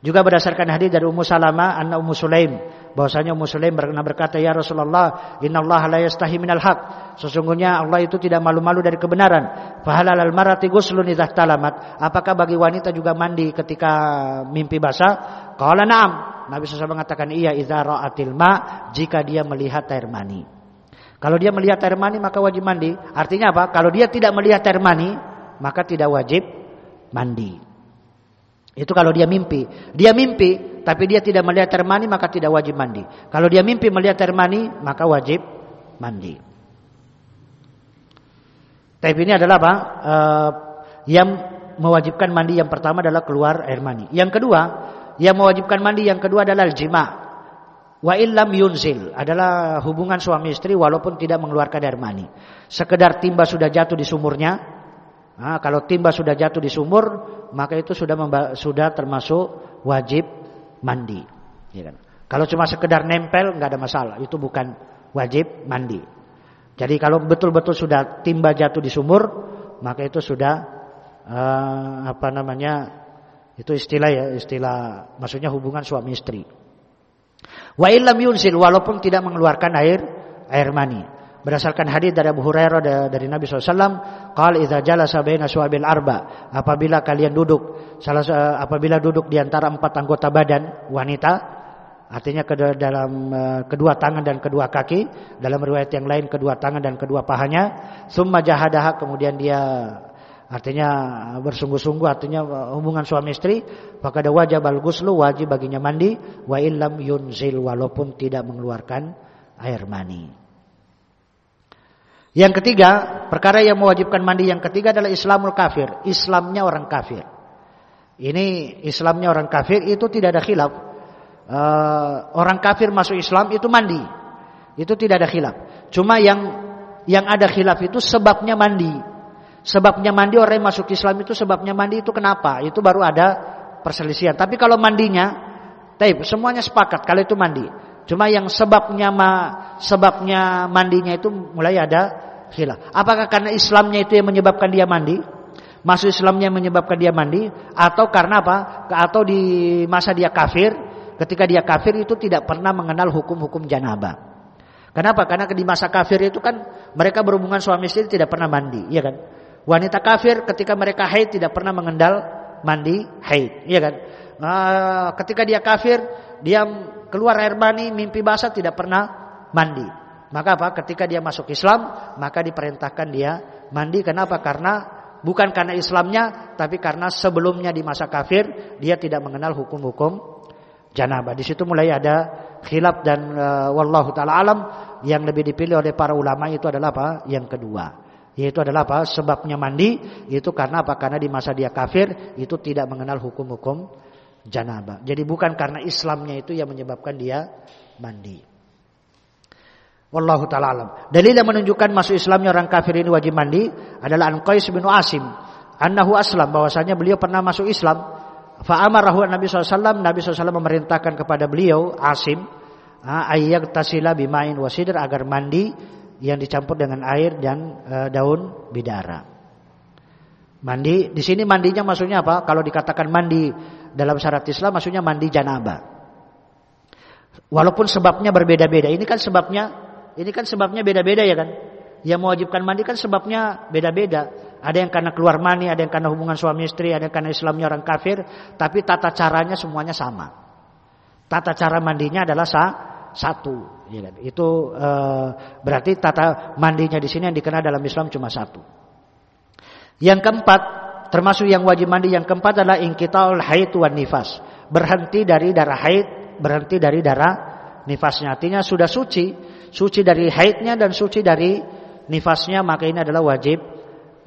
[SPEAKER 1] Juga berdasarkan hadis dari Ummu Salamah, anna Ummu Sulaim, bahwasanya Ummu Sulaim pernah berkata, "Ya Rasulullah, innallaha la yastahi minal haq." Sesungguhnya Allah itu tidak malu-malu dari kebenaran. Fahalal al marati ghuslun idza talamat. Apakah bagi wanita juga mandi ketika mimpi basah? Qala na'am. Nabi SAW mengatakan iya idza ra'atil ma jika dia melihat air mani. Kalau dia melihat air mani maka wajib mandi. Artinya apa? Kalau dia tidak melihat air mani maka tidak wajib mandi. Itu kalau dia mimpi. Dia mimpi tapi dia tidak melihat air mani maka tidak wajib mandi. Kalau dia mimpi melihat air mani maka wajib mandi. Tapi ini adalah apa? Uh, yang mewajibkan mandi yang pertama adalah keluar air mani. Yang kedua, yang mewajibkan mandi yang kedua adalah jima. Wa illam yunzil adalah hubungan suami istri walaupun tidak mengeluarkan air mani. Sekedar timba sudah jatuh di sumurnya. Nah, kalau timba sudah jatuh di sumur, maka itu sudah sudah termasuk wajib mandi. Ya kan? Kalau cuma sekedar nempel nggak ada masalah, itu bukan wajib mandi. Jadi kalau betul-betul sudah timba jatuh di sumur, maka itu sudah uh, apa namanya? Itu istilah ya, istilah maksudnya hubungan suami istri. Wa illam yunsil walaupun tidak mengeluarkan air air mani. Berdasarkan hadis dari Abu Hurairah dari Nabi SAW, qala idza jalasa baina suabil arba, apabila kalian duduk salah apabila duduk di antara empat anggota badan wanita, artinya ke dalam eh, kedua tangan dan kedua kaki, dalam riwayat yang lain kedua tangan dan kedua pahanya, summa jahadaha kemudian dia Artinya bersungguh-sungguh artinya hubungan suami istri maka ada wajib al ghuslu wajib baginya mandi wa illam yunzil walaupun tidak mengeluarkan air mani. Yang ketiga, perkara yang mewajibkan mandi yang ketiga adalah Islamul kafir, Islamnya orang kafir. Ini Islamnya orang kafir itu tidak ada khilaf. Uh, orang kafir masuk Islam itu mandi. Itu tidak ada khilaf. Cuma yang yang ada khilaf itu sebabnya mandi. Sebabnya mandi orang yang masuk Islam itu sebabnya mandi itu kenapa? Itu baru ada perselisihan. Tapi kalau mandinya, taib, semuanya sepakat kalau itu mandi. Cuma yang sebabnya ma, sebabnya mandinya itu mulai ada khilaf. Apakah karena Islamnya itu yang menyebabkan dia mandi? Masuk Islamnya menyebabkan dia mandi atau karena apa? Atau di masa dia kafir, ketika dia kafir itu tidak pernah mengenal hukum-hukum janabah. Kenapa? Karena di masa kafir itu kan mereka berhubungan suami istri tidak pernah mandi, iya kan? Wanita kafir ketika mereka haid tidak pernah mengendal mandi haid, iya kan? Nah, ketika dia kafir, dia keluar air mani, mimpi basah tidak pernah mandi. Maka apa? Ketika dia masuk Islam, maka diperintahkan dia mandi. Kenapa? Karena bukan karena Islamnya, tapi karena sebelumnya di masa kafir dia tidak mengenal hukum-hukum janabah. Di situ mulai ada khilaf dan uh, wallahu taala alam yang lebih dipilih oleh para ulama itu adalah apa? Yang kedua. Yaitu adalah apa? Sebabnya mandi itu karena apa? Karena di masa dia kafir itu tidak mengenal hukum-hukum janabah. Jadi bukan karena Islamnya itu yang menyebabkan dia mandi. Wallahu taala alam. Dalil yang menunjukkan masuk Islamnya orang kafir ini wajib mandi adalah An-Qais bin Asim. Annahu aslam bahwasanya beliau pernah masuk Islam. Fa amarahu Nabi SAW Nabi SAW memerintahkan kepada beliau Asim ayyak tasila bimain wasidr agar mandi yang dicampur dengan air dan e, daun bidara. Mandi di sini mandinya maksudnya apa? Kalau dikatakan mandi dalam syarat Islam maksudnya mandi janabah. Walaupun sebabnya berbeda-beda. Ini kan sebabnya ini kan sebabnya beda-beda ya kan? Yang mewajibkan mandi kan sebabnya beda-beda. Ada yang karena keluar mani, ada yang karena hubungan suami istri, ada yang karena Islamnya orang kafir, tapi tata caranya semuanya sama. Tata cara mandinya adalah sah, satu. Ya kan? Itu e, berarti tata mandinya di sini yang dikenal dalam Islam cuma satu. Yang keempat, termasuk yang wajib mandi yang keempat adalah ingkitaul haid wan nifas. Berhenti dari darah haid, berhenti dari darah nifasnya. Artinya sudah suci, suci dari haidnya dan suci dari nifasnya, maka ini adalah wajib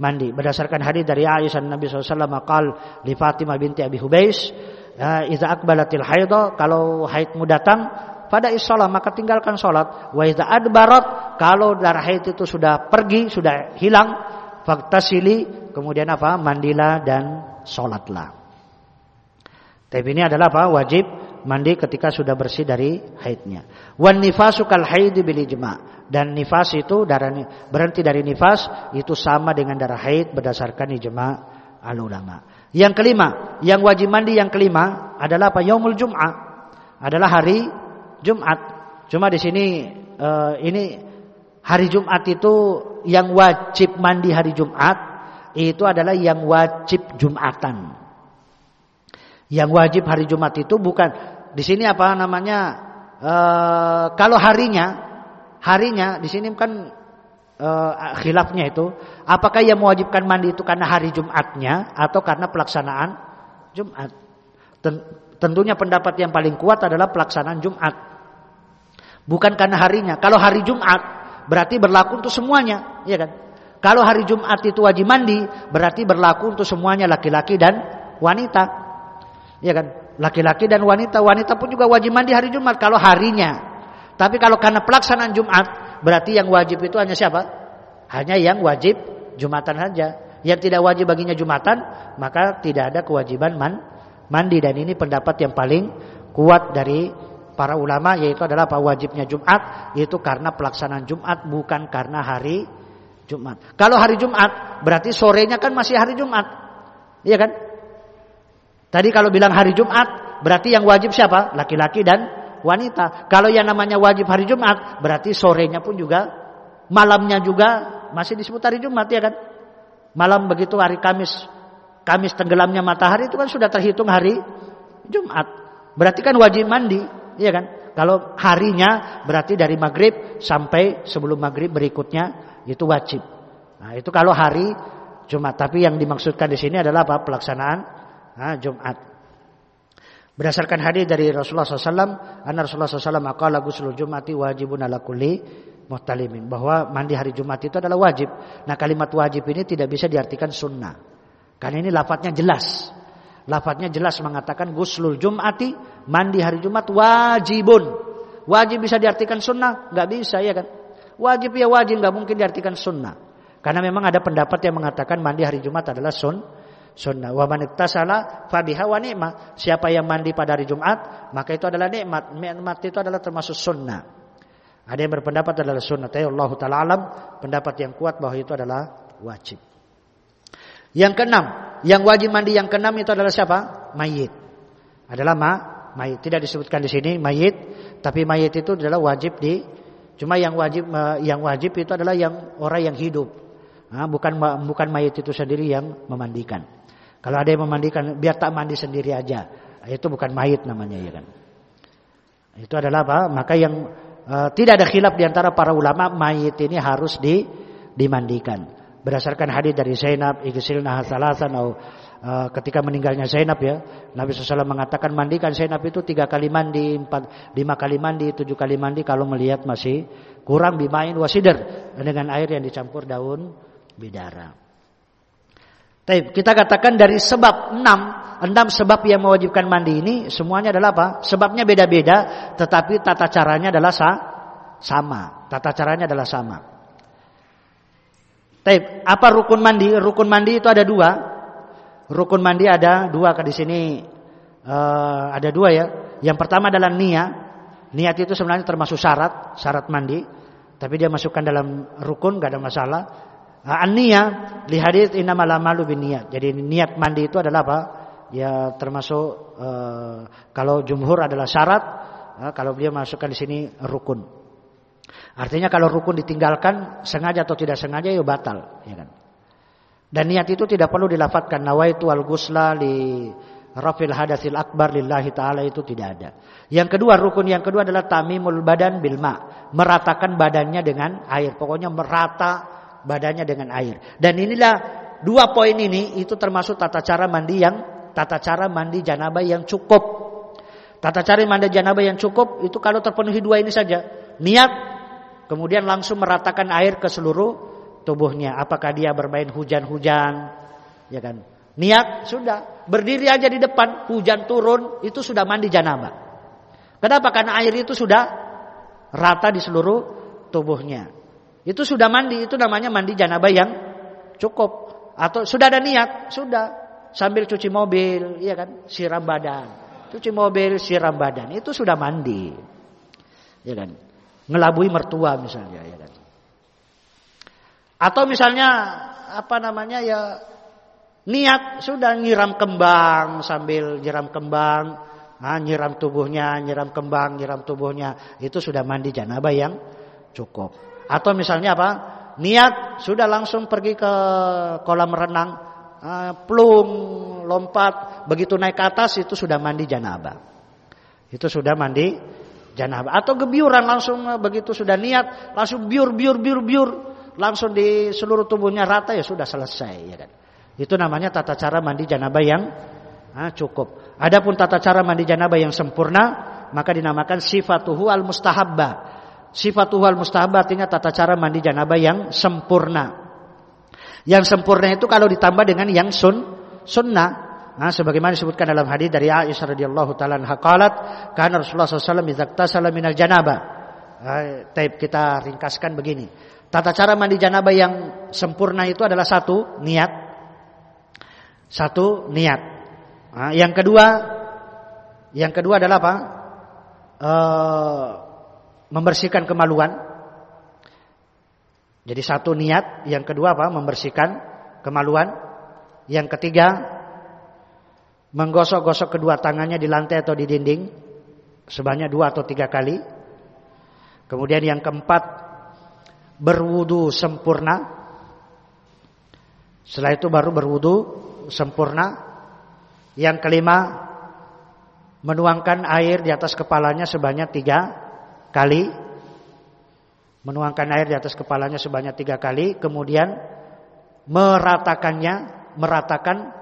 [SPEAKER 1] mandi. Berdasarkan hadis dari Aisyah Nabi SAW qal li Fatimah binti Abi Hubais, "Idza akbalatil haidha, kalau haidmu datang, pada isolah maka tinggalkan sholat. Wa idza adbarat kalau darah haid itu sudah pergi, sudah hilang, faktasili kemudian apa? Mandilah dan sholatlah. Tapi ini adalah apa? Wajib mandi ketika sudah bersih dari haidnya. Wan nifasu kal haid bil ijma. Dan nifas itu darah berhenti dari nifas itu sama dengan darah haid berdasarkan ijma al ulama. Yang kelima, yang wajib mandi yang kelima adalah apa? Yaumul Jum'ah. Adalah hari Jumat. Cuma di sini uh, ini hari Jumat itu yang wajib mandi hari Jumat itu adalah yang wajib Jumatan. Yang wajib hari Jumat itu bukan di sini apa namanya? E, kalau harinya, harinya di sini kan e, khilafnya itu, apakah yang mewajibkan mandi itu karena hari Jumatnya atau karena pelaksanaan Jumat? Tentunya pendapat yang paling kuat adalah pelaksanaan Jumat. Bukan karena harinya. Kalau hari Jumat berarti berlaku untuk semuanya, ya kan? Kalau hari Jumat itu wajib mandi, berarti berlaku untuk semuanya laki-laki dan wanita. Ya kan? Laki-laki dan wanita, wanita pun juga wajib mandi hari Jumat kalau harinya. Tapi kalau karena pelaksanaan Jumat, berarti yang wajib itu hanya siapa? Hanya yang wajib Jumatan saja. Yang tidak wajib baginya Jumatan, maka tidak ada kewajiban man, mandi dan ini pendapat yang paling kuat dari para ulama yaitu adalah apa wajibnya Jumat yaitu karena pelaksanaan Jumat bukan karena hari Jumat. Kalau hari Jumat berarti sorenya kan masih hari Jumat. Iya kan? Tadi kalau bilang hari Jumat, berarti yang wajib siapa? Laki-laki dan wanita. Kalau yang namanya wajib hari Jumat, berarti sorenya pun juga, malamnya juga masih disebut hari Jumat ya kan? Malam begitu hari Kamis, Kamis tenggelamnya matahari itu kan sudah terhitung hari Jumat. Berarti kan wajib mandi, ya kan? Kalau harinya berarti dari maghrib sampai sebelum maghrib berikutnya itu wajib. Nah itu kalau hari Jumat. Tapi yang dimaksudkan di sini adalah apa? Pelaksanaan ha, Jumat. Berdasarkan hadis dari Rasulullah SAW, anna Rasulullah SAW maka lagu seluruh Jumati wajibun ala kulli muhtalimin. Bahwa mandi hari Jumat itu adalah wajib. Nah kalimat wajib ini tidak bisa diartikan sunnah. Karena ini lafadznya jelas. Lafadznya jelas mengatakan guslul Jumati, mandi hari Jumat wajibun. Wajib bisa diartikan sunnah? Gak bisa ya kan? Wajib ya wajib, gak mungkin diartikan sunnah. Karena memang ada pendapat yang mengatakan mandi hari Jumat adalah sun, sunnah. Wa man iktasala fabiha wa ni'mah. Siapa yang mandi pada hari Jumat, maka itu adalah nikmat. Nikmat itu adalah termasuk sunnah. Ada yang berpendapat adalah sunnah. Tapi Allah Ta'ala alam, pendapat yang kuat bahwa itu adalah wajib. Yang keenam, yang wajib mandi yang keenam itu adalah siapa? Mayit. Adalah ma, mayit. Tidak disebutkan di sini mayit, tapi mayit itu adalah wajib di Cuma yang wajib yang wajib itu adalah yang orang yang hidup. Nah, bukan bukan mayit itu sendiri yang memandikan. Kalau ada yang memandikan, biar tak mandi sendiri aja. Itu bukan mayit namanya ya kan. Itu adalah apa? Maka yang uh, tidak ada khilaf di antara para ulama, mayit ini harus di, dimandikan. Berdasarkan hadis dari Zainab, igsilna salasan atau uh, ketika meninggalnya Zainab ya, Nabi SAW mengatakan mandikan Zainab itu tiga kali mandi, empat, lima kali mandi, tujuh kali mandi kalau melihat masih kurang bimain wasider dengan air yang dicampur daun bidara. Taib, kita katakan dari sebab enam, enam sebab yang mewajibkan mandi ini semuanya adalah apa? Sebabnya beda-beda, tetapi tata caranya adalah sa sama. Tata caranya adalah sama. Taib, apa rukun mandi? Rukun mandi itu ada dua. Rukun mandi ada dua ke di sini uh, ada dua ya. Yang pertama adalah niat. Niat itu sebenarnya termasuk syarat, syarat mandi. Tapi dia masukkan dalam rukun, gak ada masalah. Ah, an-niyah li hadis innamal amalu binniyat. Jadi niat mandi itu adalah apa? Ya termasuk uh, kalau jumhur adalah syarat, kalau dia masukkan di sini rukun. Artinya kalau rukun ditinggalkan sengaja atau tidak sengaja ya batal, ya kan. Dan niat itu tidak perlu dilafatkan nawaitu al-ghusla li rafil hadatsil akbar lillahi taala itu tidak ada. Yang kedua rukun yang kedua adalah tamimul badan bilma, meratakan badannya dengan air. Pokoknya merata badannya dengan air. Dan inilah dua poin ini itu termasuk tata cara mandi yang tata cara mandi janabah yang cukup. Tata cara mandi janabah yang cukup itu kalau terpenuhi dua ini saja. Niat kemudian langsung meratakan air ke seluruh tubuhnya. Apakah dia bermain hujan-hujan? Ya kan? Niat sudah berdiri aja di depan, hujan turun itu sudah mandi janabah. Kenapa? Karena air itu sudah rata di seluruh tubuhnya. Itu sudah mandi, itu namanya mandi janabah yang cukup. Atau sudah ada niat, sudah sambil cuci mobil, iya kan, siram badan. cuci mobil, siram badan, itu sudah mandi. Ya kan? Ngelabui mertua misalnya, ya kan? Atau misalnya apa namanya ya niat sudah nyiram kembang sambil nyiram kembang, nah, nyiram tubuhnya, nyiram kembang, nyiram tubuhnya, itu sudah mandi janabah yang cukup. Atau misalnya apa? Niat sudah langsung pergi ke kolam renang, uh, plung, lompat, begitu naik ke atas itu sudah mandi janabah. Itu sudah mandi janabah. Atau gebiuran langsung eh, begitu sudah niat, langsung biur biur biur biur, langsung di seluruh tubuhnya rata ya sudah selesai ya kan. Itu namanya tata cara mandi janabah yang ah, cukup. Adapun tata cara mandi janabah yang sempurna maka dinamakan sifatuhu al mustahabba. Sifatuhu al mustahabba artinya tata cara mandi janabah yang sempurna. Yang sempurna itu kalau ditambah dengan yang sun sunnah. Nah, sebagaimana disebutkan dalam hadis dari Aisyah radhiyallahu taala anha qalat, kana Rasulullah sallallahu alaihi wasallam minal janabah. Nah, taib kita ringkaskan begini. Tata cara mandi janabah yang sempurna itu adalah satu, niat. Satu, niat. Nah, yang kedua, yang kedua adalah apa? E, membersihkan kemaluan. Jadi satu niat, yang kedua apa? Membersihkan kemaluan. Yang ketiga, menggosok-gosok kedua tangannya di lantai atau di dinding sebanyak dua atau tiga kali. Kemudian yang keempat, berwudu sempurna. Setelah itu baru berwudu sempurna. Yang kelima, menuangkan air di atas kepalanya sebanyak tiga kali. Menuangkan air di atas kepalanya sebanyak tiga kali. Kemudian meratakannya meratakan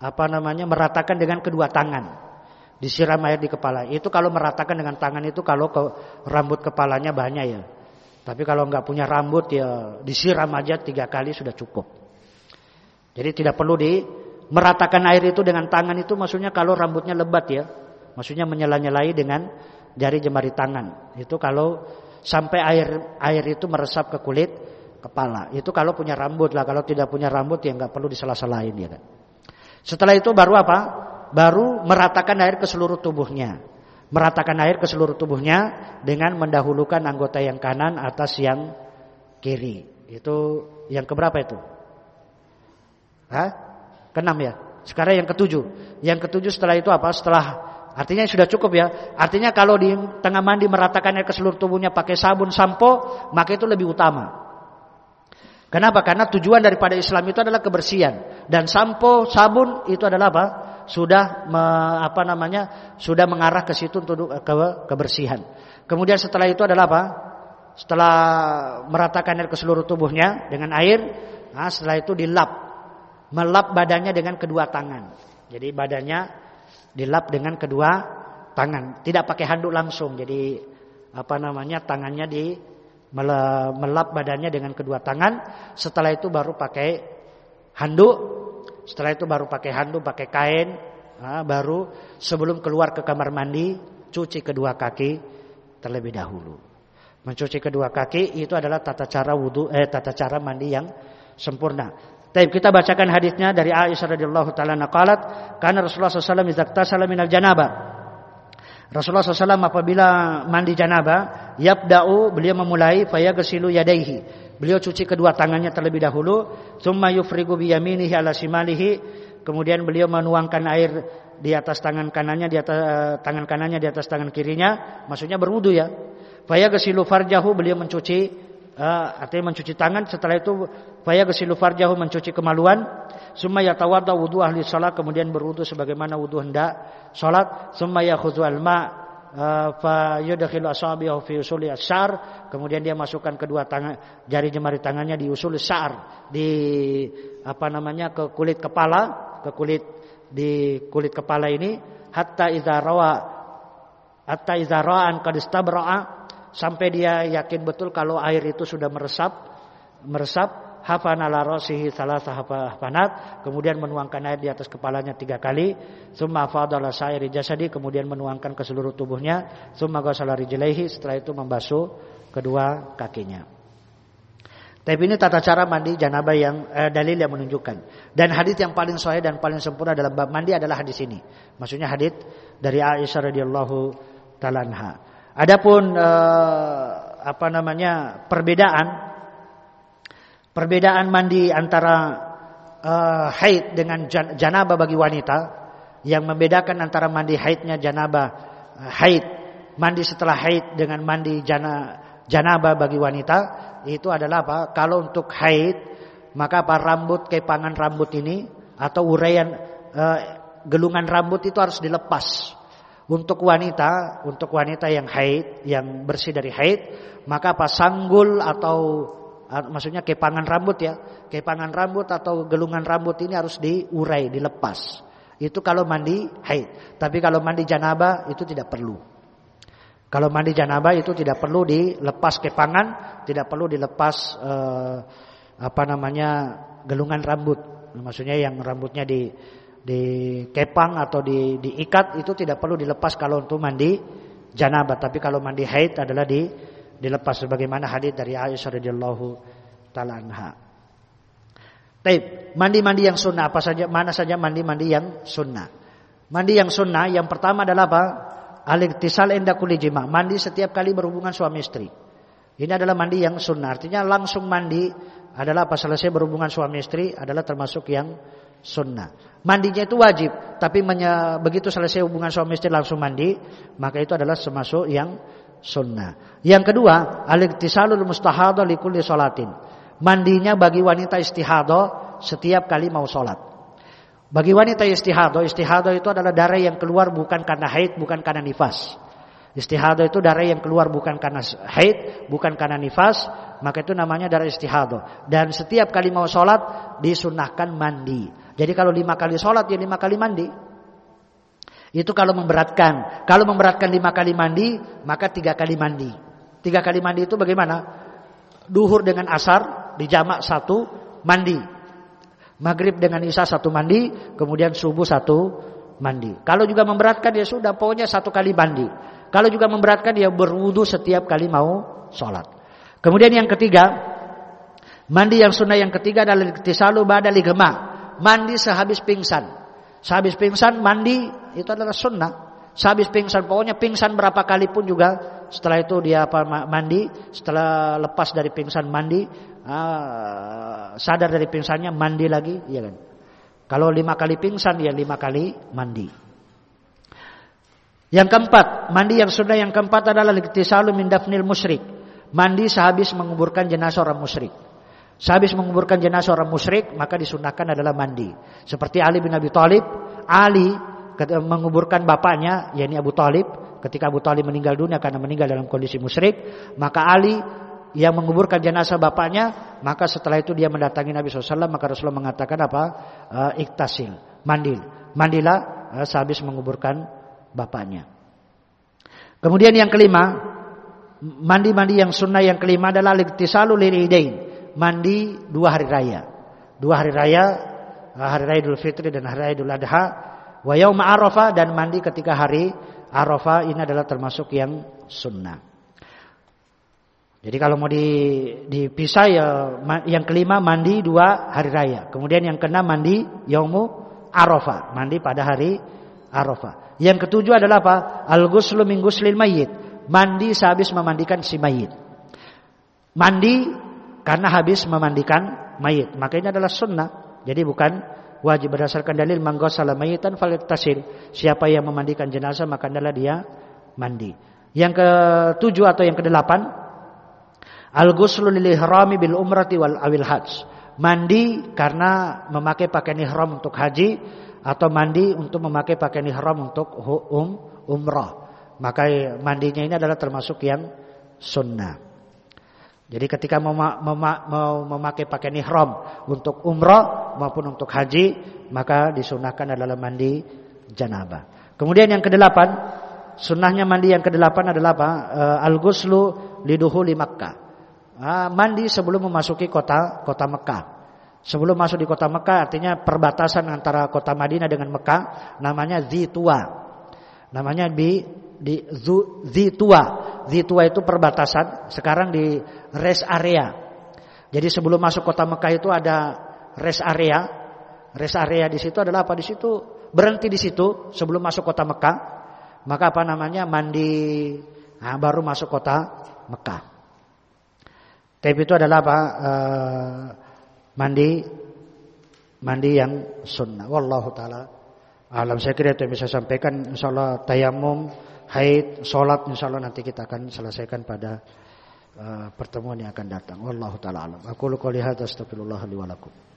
[SPEAKER 1] apa namanya meratakan dengan kedua tangan disiram air di kepala itu kalau meratakan dengan tangan itu kalau ke rambut kepalanya banyak ya tapi kalau nggak punya rambut ya disiram aja tiga kali sudah cukup jadi tidak perlu di meratakan air itu dengan tangan itu maksudnya kalau rambutnya lebat ya maksudnya menyala-nyalai dengan jari jemari tangan itu kalau sampai air air itu meresap ke kulit kepala. Itu kalau punya rambut lah. Kalau tidak punya rambut ya nggak perlu disalah-salahin ya kan. Setelah itu baru apa? Baru meratakan air ke seluruh tubuhnya. Meratakan air ke seluruh tubuhnya dengan mendahulukan anggota yang kanan atas yang kiri. Itu yang keberapa itu? Hah? Keenam ya. Sekarang yang ketujuh. Yang ketujuh setelah itu apa? Setelah Artinya sudah cukup ya. Artinya kalau di tengah mandi meratakan air ke seluruh tubuhnya pakai sabun sampo, maka itu lebih utama. Kenapa? Karena tujuan daripada Islam itu adalah kebersihan dan sampo, sabun itu adalah apa? Sudah me, apa namanya? Sudah mengarah ke situ untuk ke, kebersihan. Kemudian setelah itu adalah apa? Setelah meratakan air ke seluruh tubuhnya dengan air, nah setelah itu dilap, melap badannya dengan kedua tangan. Jadi badannya dilap dengan kedua tangan, tidak pakai handuk langsung. Jadi apa namanya? Tangannya di melap badannya dengan kedua tangan. Setelah itu baru pakai handuk. Setelah itu baru pakai handuk, pakai kain. Baru sebelum keluar ke kamar mandi, cuci kedua kaki terlebih dahulu. Mencuci kedua kaki itu adalah tata cara wudu, eh tata cara mandi yang sempurna. Tapi kita bacakan hadisnya dari Aisyah radhiyallahu taala naqalat, karena Rasulullah SAW izaktasala minal janabah. Rasulullah SAW apabila mandi janabah, yabda'u beliau memulai fayagsilu yadaihi. Beliau cuci kedua tangannya terlebih dahulu, thumma yufrigu biyaminihi ala simalihi. Kemudian beliau menuangkan air di atas tangan kanannya di atas uh, tangan kanannya di atas tangan kirinya, maksudnya berwudu ya. Fayagsilu farjahu beliau mencuci uh, artinya mencuci tangan setelah itu faya gesilu farjahu mencuci kemaluan summa yatawadda wudu ahli salat kemudian berwudu sebagaimana wudu hendak salat. Summa yakhudhu al-ma uh, fa yudkhilu asabihi fi usuli asyar kemudian dia masukkan kedua tangan jari jemari tangannya di usul syar di apa namanya ke kulit kepala ke kulit di kulit kepala ini. Hatta idza rawa hatta idza ra'an qad sampai dia yakin betul kalau air itu sudah meresap meresap hafana la rasihi salasa hafanat kemudian menuangkan air di atas kepalanya tiga kali summa fadala sairi jasadi kemudian menuangkan ke seluruh tubuhnya summa rijlaihi setelah itu membasuh kedua kakinya Tapi ini tata cara mandi janabah yang eh, dalil yang menunjukkan. Dan hadis yang paling sahih dan paling sempurna dalam bab mandi adalah hadis ini. Maksudnya hadis dari Aisyah radhiyallahu taala anha. Adapun eh, apa namanya perbedaan perbedaan mandi antara eh, haid dengan jan, janabah bagi wanita yang membedakan antara mandi haidnya janabah eh, haid mandi setelah haid dengan mandi jana, janabah bagi wanita itu adalah apa? Kalau untuk haid maka apa rambut kepangan rambut ini atau uraian e, gelungan rambut itu harus dilepas. Untuk wanita, untuk wanita yang haid, yang bersih dari haid, maka apa sanggul atau maksudnya kepangan rambut ya, kepangan rambut atau gelungan rambut ini harus diurai, dilepas. Itu kalau mandi haid. Tapi kalau mandi janabah itu tidak perlu. Kalau mandi janabah itu tidak perlu dilepas kepangan, tidak perlu dilepas eh, apa namanya gelungan rambut. Maksudnya yang rambutnya di kepang atau di diikat itu tidak perlu dilepas kalau untuk mandi janabah. Tapi kalau mandi haid adalah di dilepas sebagaimana hadis dari Aisyah radhiyallahu taala anha. Taib, mandi-mandi yang sunnah apa saja? Mana saja mandi-mandi yang sunnah? Mandi yang sunnah yang pertama adalah apa? Al-iktisal inda kulli mandi setiap kali berhubungan suami istri. Ini adalah mandi yang sunnah. Artinya langsung mandi adalah pas selesai berhubungan suami istri adalah termasuk yang sunnah. Mandinya itu wajib, tapi begitu selesai hubungan suami istri langsung mandi, maka itu adalah termasuk yang sunnah. Yang kedua, al-iktisalul mustahadha likulli salatin. Mandinya bagi wanita istihadah setiap kali mau sholat. Bagi wanita istihadah, istihadah itu adalah darah yang keluar bukan karena haid, bukan karena nifas. Istihadah itu darah yang keluar bukan karena haid, bukan karena nifas, maka itu namanya darah istihadah. Dan setiap kali mau sholat disunahkan mandi. Jadi kalau lima kali sholat ya lima kali mandi. Itu kalau memberatkan. Kalau memberatkan lima kali mandi, maka tiga kali mandi. Tiga kali mandi itu bagaimana? Duhur dengan asar, dijamak satu, mandi. Maghrib dengan isya satu mandi, kemudian subuh satu mandi. Kalau juga memberatkan ya sudah, pokoknya satu kali mandi. Kalau juga memberatkan ya berwudu setiap kali mau sholat. Kemudian yang ketiga, mandi yang sunnah yang ketiga adalah tisalu badali gema. Mandi sehabis pingsan. Sehabis pingsan mandi itu adalah sunnah. Sehabis pingsan, pokoknya pingsan berapa kali pun juga setelah itu dia apa mandi, setelah lepas dari pingsan mandi, ah, sadar dari pingsannya mandi lagi, ya kan? Kalau lima kali pingsan ya lima kali mandi. Yang keempat, mandi yang sudah yang keempat adalah liktisalu min dafnil musyrik. Mandi sehabis menguburkan jenazah orang musyrik. Sehabis menguburkan jenazah orang musyrik, maka disunahkan adalah mandi. Seperti Ali bin Abi Thalib, Ali menguburkan bapaknya, yakni Abu Talib, ketika Abu Talib meninggal dunia karena meninggal dalam kondisi musyrik, maka Ali yang menguburkan jenazah bapaknya, maka setelah itu dia mendatangi Nabi SAW, maka Rasulullah mengatakan apa? Uh, iktasil, mandil. Mandilah uh, sehabis menguburkan bapaknya. Kemudian yang kelima, mandi-mandi yang sunnah yang kelima adalah liktisalu lilidain, mandi dua hari raya. Dua hari raya, uh, hari raya Idul Fitri dan hari raya Idul Adha, wa yaum Arafah dan mandi ketika hari Arafah ini adalah termasuk yang sunnah. Jadi kalau mau dipisah ya yang kelima mandi dua hari raya. Kemudian yang keenam mandi yaumu arafah, mandi pada hari arafah. Yang ketujuh adalah apa? Al-ghuslu min ghuslil mayyit, mandi sehabis memandikan si mayit. Mandi karena habis memandikan mayit. Maka ini adalah sunnah. Jadi bukan wajib berdasarkan dalil mangghasala mayitan tasil. Siapa yang memandikan jenazah maka adalah dia mandi. Yang ketujuh atau yang kedelapan Al-ghuslu lil ihrami bil umrati wal awil hajj. Mandi karena memakai pakaian ihram untuk haji atau mandi untuk memakai pakaian ihram untuk um, umrah. Maka mandinya ini adalah termasuk yang sunnah. Jadi ketika mau, memakai pakaian ihram untuk umrah maupun untuk haji, maka disunahkan adalah mandi janabah. Kemudian yang kedelapan, sunnahnya mandi yang kedelapan adalah apa? Uh, Al-ghuslu liduhuli Makkah Ah, mandi sebelum memasuki kota kota Mekah. Sebelum masuk di kota Mekah artinya perbatasan antara kota Madinah dengan Mekah namanya Zitua. Namanya di di Zitua. Zitua itu perbatasan, sekarang di rest area. Jadi sebelum masuk kota Mekah itu ada rest area. Rest area di situ adalah apa? Di situ berhenti di situ sebelum masuk kota Mekah. Maka apa namanya? Mandi nah, baru masuk kota Mekah. Tapi itu adalah apa? Uh, mandi mandi yang sunnah. Wallahu taala alam saya kira itu yang bisa sampaikan insyaallah tayamum, haid, salat insyaallah nanti kita akan selesaikan pada uh, pertemuan yang akan datang. Wallahu taala alam. Aku qouli hadza astagfirullah li wa lakum.